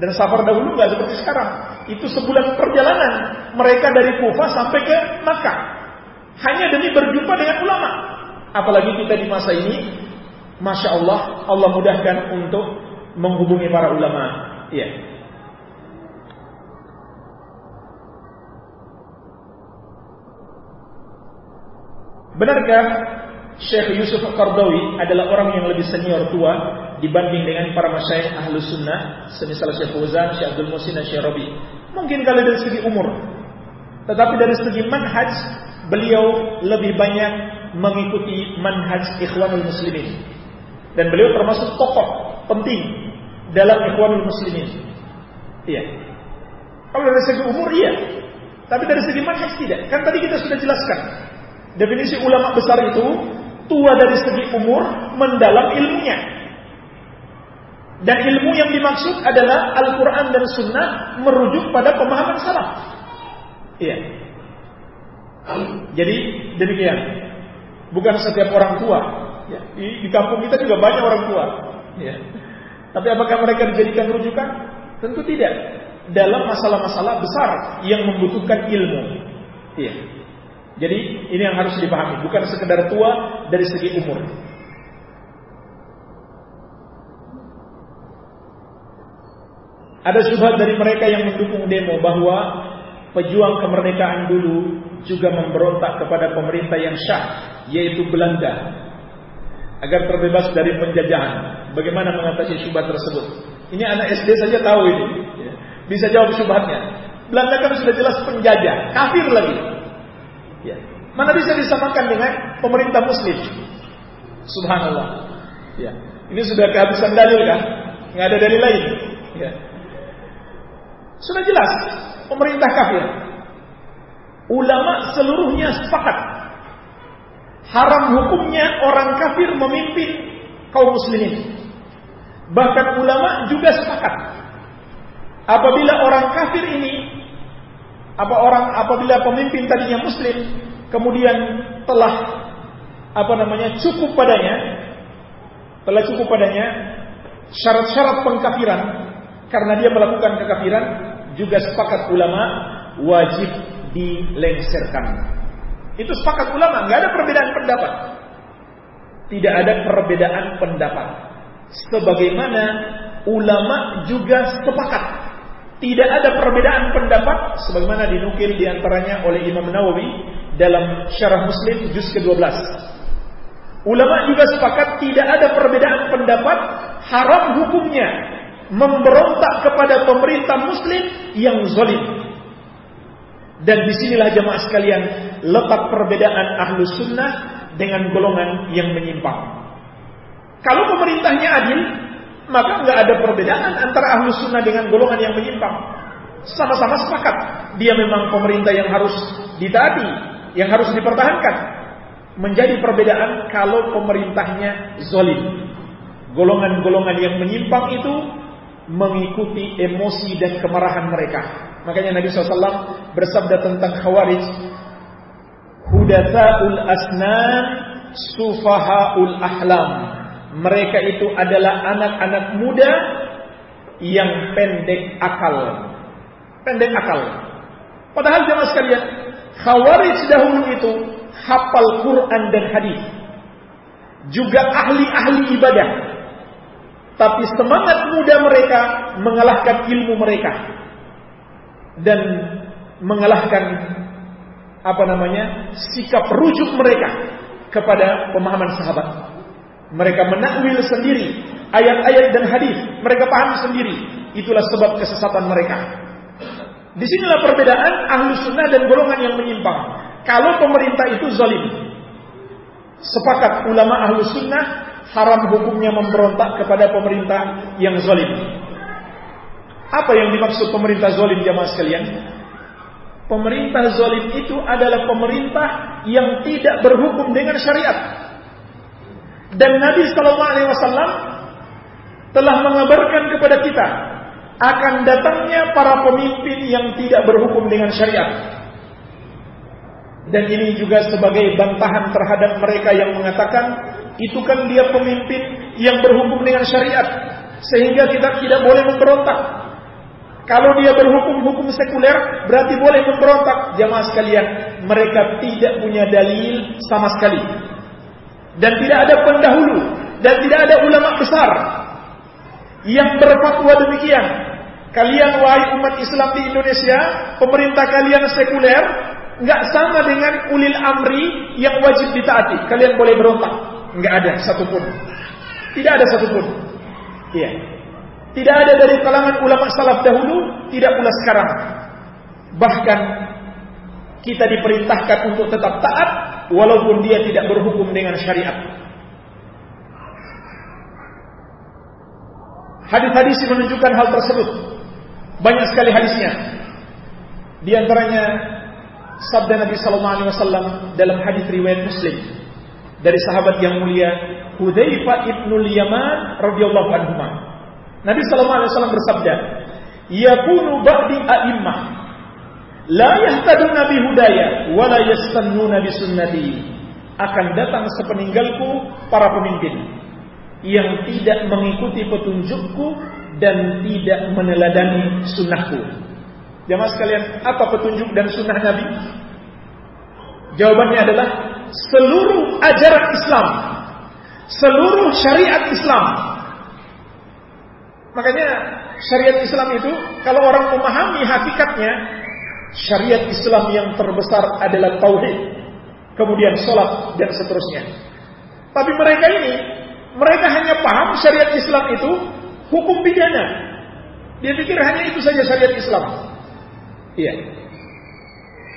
Dan safar dahulu nggak seperti sekarang. Itu sebulan perjalanan mereka dari Kufah sampai ke Makkah. Hanya demi berjumpa dengan ulama. Apalagi kita di masa ini, masya Allah, Allah mudahkan untuk menghubungi para ulama. Iya. Benarkah Syekh Yusuf Qardawi adalah orang yang lebih senior tua dibanding dengan para masyayikh ahlu sunnah semisal Syekh Fauzan, Syekh Abdul Musin dan Syekh Rabi. Mungkin kalau dari segi umur. Tetapi dari segi manhaj beliau lebih banyak mengikuti manhaj Ikhwanul Muslimin. Dan beliau termasuk tokoh penting dalam Ikhwanul Muslimin. Iya. Kalau dari segi umur iya. Tapi dari segi manhaj tidak. Kan tadi kita sudah jelaskan. Definisi ulama besar itu tua dari segi umur, mendalam ilmunya. Dan ilmu yang dimaksud adalah Al-Quran dan Sunnah merujuk pada pemahaman salaf. Iya. Jadi demikian. Bukan setiap orang tua. Ya. Di, di kampung kita juga banyak orang tua. Ya. Tapi apakah mereka dijadikan rujukan? Tentu tidak. Dalam masalah-masalah besar yang membutuhkan ilmu. Iya. Jadi ini yang harus dipahami, bukan sekedar tua dari segi umur. Ada syubhat dari mereka yang mendukung demo bahwa pejuang kemerdekaan dulu juga memberontak kepada pemerintah yang syah, yaitu Belanda, agar terbebas dari penjajahan. Bagaimana mengatasi syubhat tersebut? Ini anak SD saja tahu ini. Bisa jawab syubhatnya. Belanda kan sudah jelas penjajah, kafir lagi. Ya. Mana bisa disamakan dengan pemerintah muslim? Subhanallah. Ya. Ini sudah kehabisan dalil kan? Nggak ada dalil lain. Ya. Sudah jelas pemerintah kafir. Ulama seluruhnya sepakat haram hukumnya orang kafir memimpin kaum muslimin. Bahkan ulama juga sepakat apabila orang kafir ini apa orang apabila pemimpin tadinya muslim kemudian telah apa namanya cukup padanya telah cukup padanya syarat-syarat pengkafiran karena dia melakukan kekafiran juga sepakat ulama wajib dilengserkan. Itu sepakat ulama, nggak ada perbedaan pendapat. Tidak ada perbedaan pendapat. Sebagaimana ulama juga sepakat tidak ada perbedaan pendapat sebagaimana dinukil di antaranya oleh Imam Nawawi dalam Syarah Muslim juz ke-12. Ulama juga sepakat tidak ada perbedaan pendapat haram hukumnya memberontak kepada pemerintah muslim yang zalim. Dan di sinilah jemaah sekalian letak perbedaan ahlu sunnah dengan golongan yang menyimpang. Kalau pemerintahnya adil, maka nggak ada perbedaan antara ahlu sunnah dengan golongan yang menyimpang. Sama-sama sepakat. Dia memang pemerintah yang harus ditaati, yang harus dipertahankan. Menjadi perbedaan kalau pemerintahnya zolim. Golongan-golongan yang menyimpang itu mengikuti emosi dan kemarahan mereka. Makanya Nabi SAW bersabda tentang khawarij. Hudatha'ul asnan sufaha'ul ahlam mereka itu adalah anak-anak muda yang pendek akal. Pendek akal. Padahal jemaah sekalian, Khawarij dahulu itu hafal Quran dan hadis. Juga ahli-ahli ibadah. Tapi semangat muda mereka mengalahkan ilmu mereka. Dan mengalahkan apa namanya? sikap rujuk mereka kepada pemahaman sahabat. Mereka menakwil sendiri ayat-ayat dan hadis. Mereka paham sendiri. Itulah sebab kesesatan mereka. Di sinilah perbedaan ahlu sunnah dan golongan yang menyimpang. Kalau pemerintah itu zalim, sepakat ulama ahlu sunnah haram hukumnya memberontak kepada pemerintah yang zalim. Apa yang dimaksud pemerintah zalim jamaah sekalian? Pemerintah zalim itu adalah pemerintah yang tidak berhukum dengan syariat. Dan Nabi Shallallahu Alaihi Wasallam telah mengabarkan kepada kita akan datangnya para pemimpin yang tidak berhukum dengan syariat. Dan ini juga sebagai bantahan terhadap mereka yang mengatakan itu kan dia pemimpin yang berhukum dengan syariat sehingga kita tidak boleh memberontak. Kalau dia berhukum hukum sekuler, berarti boleh memberontak. Jamaah sekalian, mereka tidak punya dalil sama sekali. Dan tidak ada pendahulu. Dan tidak ada ulama besar. Yang berfatwa demikian. Kalian wahai umat Islam di Indonesia, pemerintah kalian sekuler, nggak sama dengan ulil amri yang wajib ditaati. Kalian boleh berontak. Nggak ada satupun. Tidak ada satupun. Iya. Tidak ada dari kalangan ulama salaf dahulu, tidak pula sekarang. Bahkan kita diperintahkan untuk tetap taat walaupun dia tidak berhukum dengan syariat. Hadis-hadis menunjukkan hal tersebut. Banyak sekali hadisnya. Di antaranya sabda Nabi sallallahu alaihi wasallam dalam hadis riwayat Muslim dari sahabat yang mulia Hudzaifah ibnul Yaman radhiyallahu anhu Nabi sallallahu alaihi wasallam bersabda, "Yakunu ba'di a'immah la yahtaduna bi hudaya wa la yastannuna bi sunnati." Akan datang sepeninggalku para pemimpin yang tidak mengikuti petunjukku dan tidak meneladani sunnahku. Jamaah sekalian, apa petunjuk dan sunnah Nabi? Jawabannya adalah seluruh ajaran Islam, seluruh syariat Islam Makanya syariat Islam itu kalau orang memahami hakikatnya, syariat Islam yang terbesar adalah tauhid, kemudian sholat dan seterusnya. Tapi mereka ini, mereka hanya paham syariat Islam itu hukum pidana. Dia pikir hanya itu saja syariat Islam. Iya.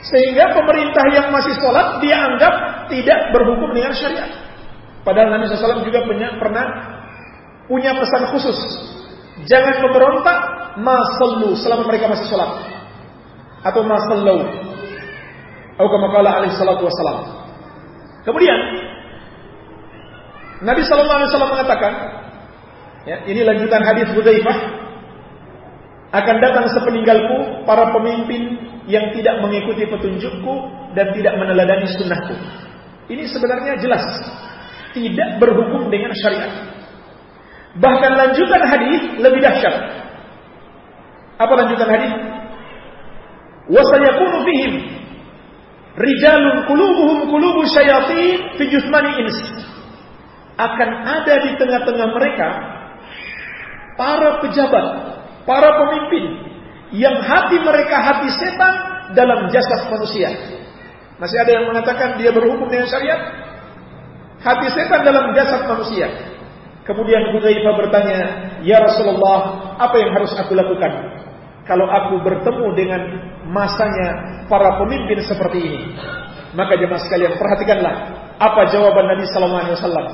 Sehingga pemerintah yang masih sholat dia anggap tidak berhukum dengan syariat. Padahal Nabi SAW juga punya, pernah punya pesan khusus Jangan memberontak masallu selama mereka masih sholat. Atau masallu. Atau kama qala alaihi salatu wassalam. Kemudian Nabi sallallahu alaihi wasallam mengatakan ya, ini lanjutan hadis Hudzaifah akan datang sepeninggalku para pemimpin yang tidak mengikuti petunjukku dan tidak meneladani sunnahku. Ini sebenarnya jelas tidak berhukum dengan syariat. Bahkan lanjutan hadis lebih dahsyat. Apa lanjutan hadis? Wasayakunu fihim rijalun qulubuhum qulubu syayatin fi jusmani ins. Akan ada di tengah-tengah mereka para pejabat, para pemimpin yang hati mereka hati setan dalam jasad manusia. Masih ada yang mengatakan dia berhukum dengan syariat? Hati setan dalam jasad manusia. Kemudian Hudzaifah bertanya, "Ya Rasulullah, apa yang harus aku lakukan kalau aku bertemu dengan masanya para pemimpin seperti ini?" Maka jemaah sekalian, perhatikanlah apa jawaban Nabi sallallahu alaihi wasallam.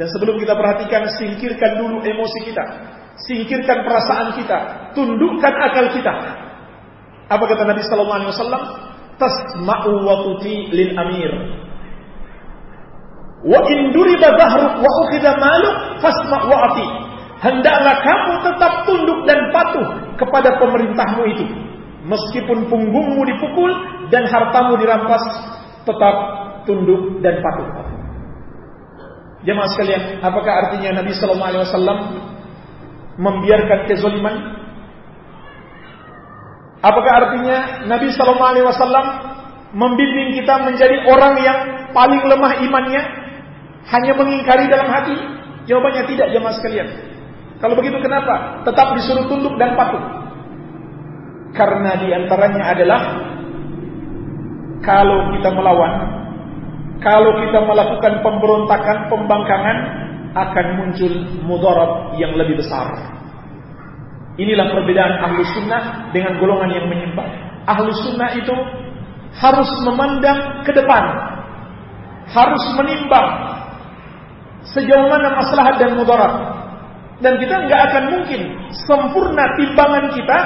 Dan sebelum kita perhatikan, singkirkan dulu emosi kita, singkirkan perasaan kita, tundukkan akal kita. Apa kata Nabi sallallahu alaihi wasallam? Tasma'u wa lil amir Wa in duriba zahruk wa ukhidha maluk fasma' wa ati. Hendaklah kamu tetap tunduk dan patuh kepada pemerintahmu itu. Meskipun punggungmu dipukul dan hartamu dirampas, tetap tunduk dan patuh. Jemaah sekalian, apakah artinya Nabi sallallahu alaihi wasallam membiarkan kezaliman? Apakah artinya Nabi sallallahu alaihi wasallam membimbing kita menjadi orang yang paling lemah imannya hanya mengingkari dalam hati? Jawabannya tidak jemaah sekalian. Kalau begitu kenapa? Tetap disuruh tunduk dan patuh. Karena di antaranya adalah kalau kita melawan, kalau kita melakukan pemberontakan, pembangkangan, akan muncul mudarat yang lebih besar. Inilah perbedaan ahlu sunnah dengan golongan yang menyimpang. Ahlu sunnah itu harus memandang ke depan, harus menimbang sejauh mana maslahat dan mudarat. Dan kita nggak akan mungkin sempurna timbangan kita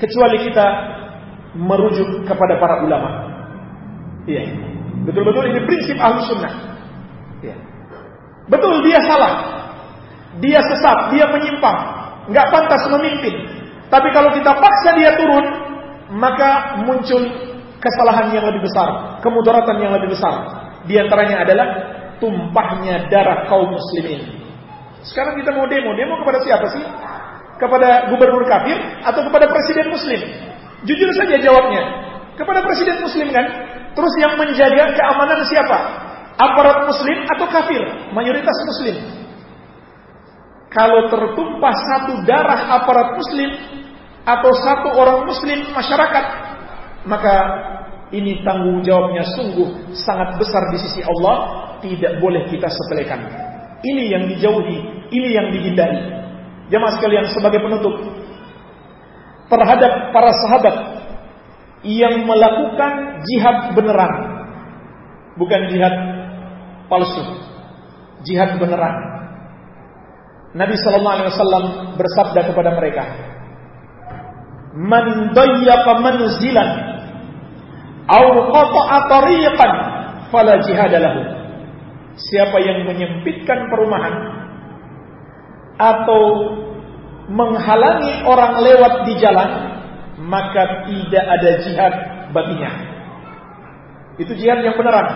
kecuali kita merujuk kepada para ulama. Iya, betul-betul ini prinsip ahlu sunnah. Iya. Betul dia salah, dia sesat, dia menyimpang, nggak pantas memimpin. Tapi kalau kita paksa dia turun, maka muncul kesalahan yang lebih besar, kemudaratan yang lebih besar. Di antaranya adalah tumpahnya darah kaum muslimin. Sekarang kita mau demo, demo kepada siapa sih? Kepada gubernur kafir atau kepada presiden muslim? Jujur saja jawabnya. Kepada presiden muslim kan? Terus yang menjaga keamanan siapa? Aparat muslim atau kafir? Mayoritas muslim. Kalau tertumpah satu darah aparat muslim atau satu orang muslim masyarakat, maka ini tanggung jawabnya sungguh sangat besar di sisi Allah, tidak boleh kita sepelekan. Ini yang dijauhi, ini yang dihindari. Jamaah sekalian sebagai penutup terhadap para sahabat yang melakukan jihad beneran, bukan jihad palsu, jihad beneran. Nabi Shallallahu Alaihi Wasallam bersabda kepada mereka, "Man dayyaqa manzilan, aw qata'a tariqan, fala jihad lahu." Siapa yang menyempitkan perumahan atau menghalangi orang lewat di jalan, maka tidak ada jihad baginya. Itu jihad yang beneran.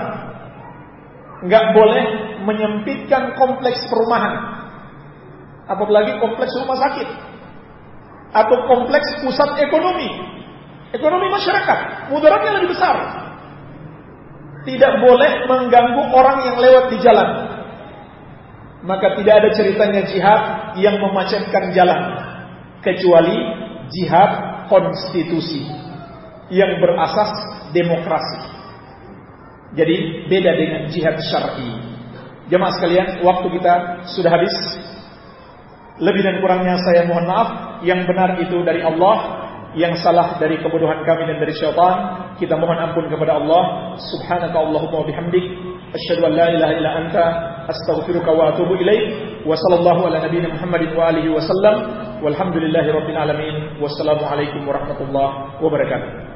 Enggak boleh menyempitkan kompleks perumahan. Apalagi kompleks rumah sakit. Atau kompleks pusat ekonomi. Ekonomi masyarakat. Mudaratnya lebih besar. Tidak boleh mengganggu orang yang lewat di jalan. Maka tidak ada ceritanya jihad yang memacetkan jalan. Kecuali jihad konstitusi. Yang berasas demokrasi. Jadi beda dengan jihad syar'i. Jemaah sekalian, waktu kita sudah habis. Lebih dan kurangnya saya mohon maaf. Yang benar itu dari Allah. Yang salah dari kebodohan kami dan dari syaitan. Kita mohon ampun kepada Allah. Subhanaka Allahumma bihamdik. Asyhadu an la ilaha illa anta astaghfiruka wa atubu ilaik. Wa sallallahu ala nabiyyina Muhammadin wa alihi wa sallam. Walhamdulillahi rabbil alamin. Warahmatullahi wabarakatuh.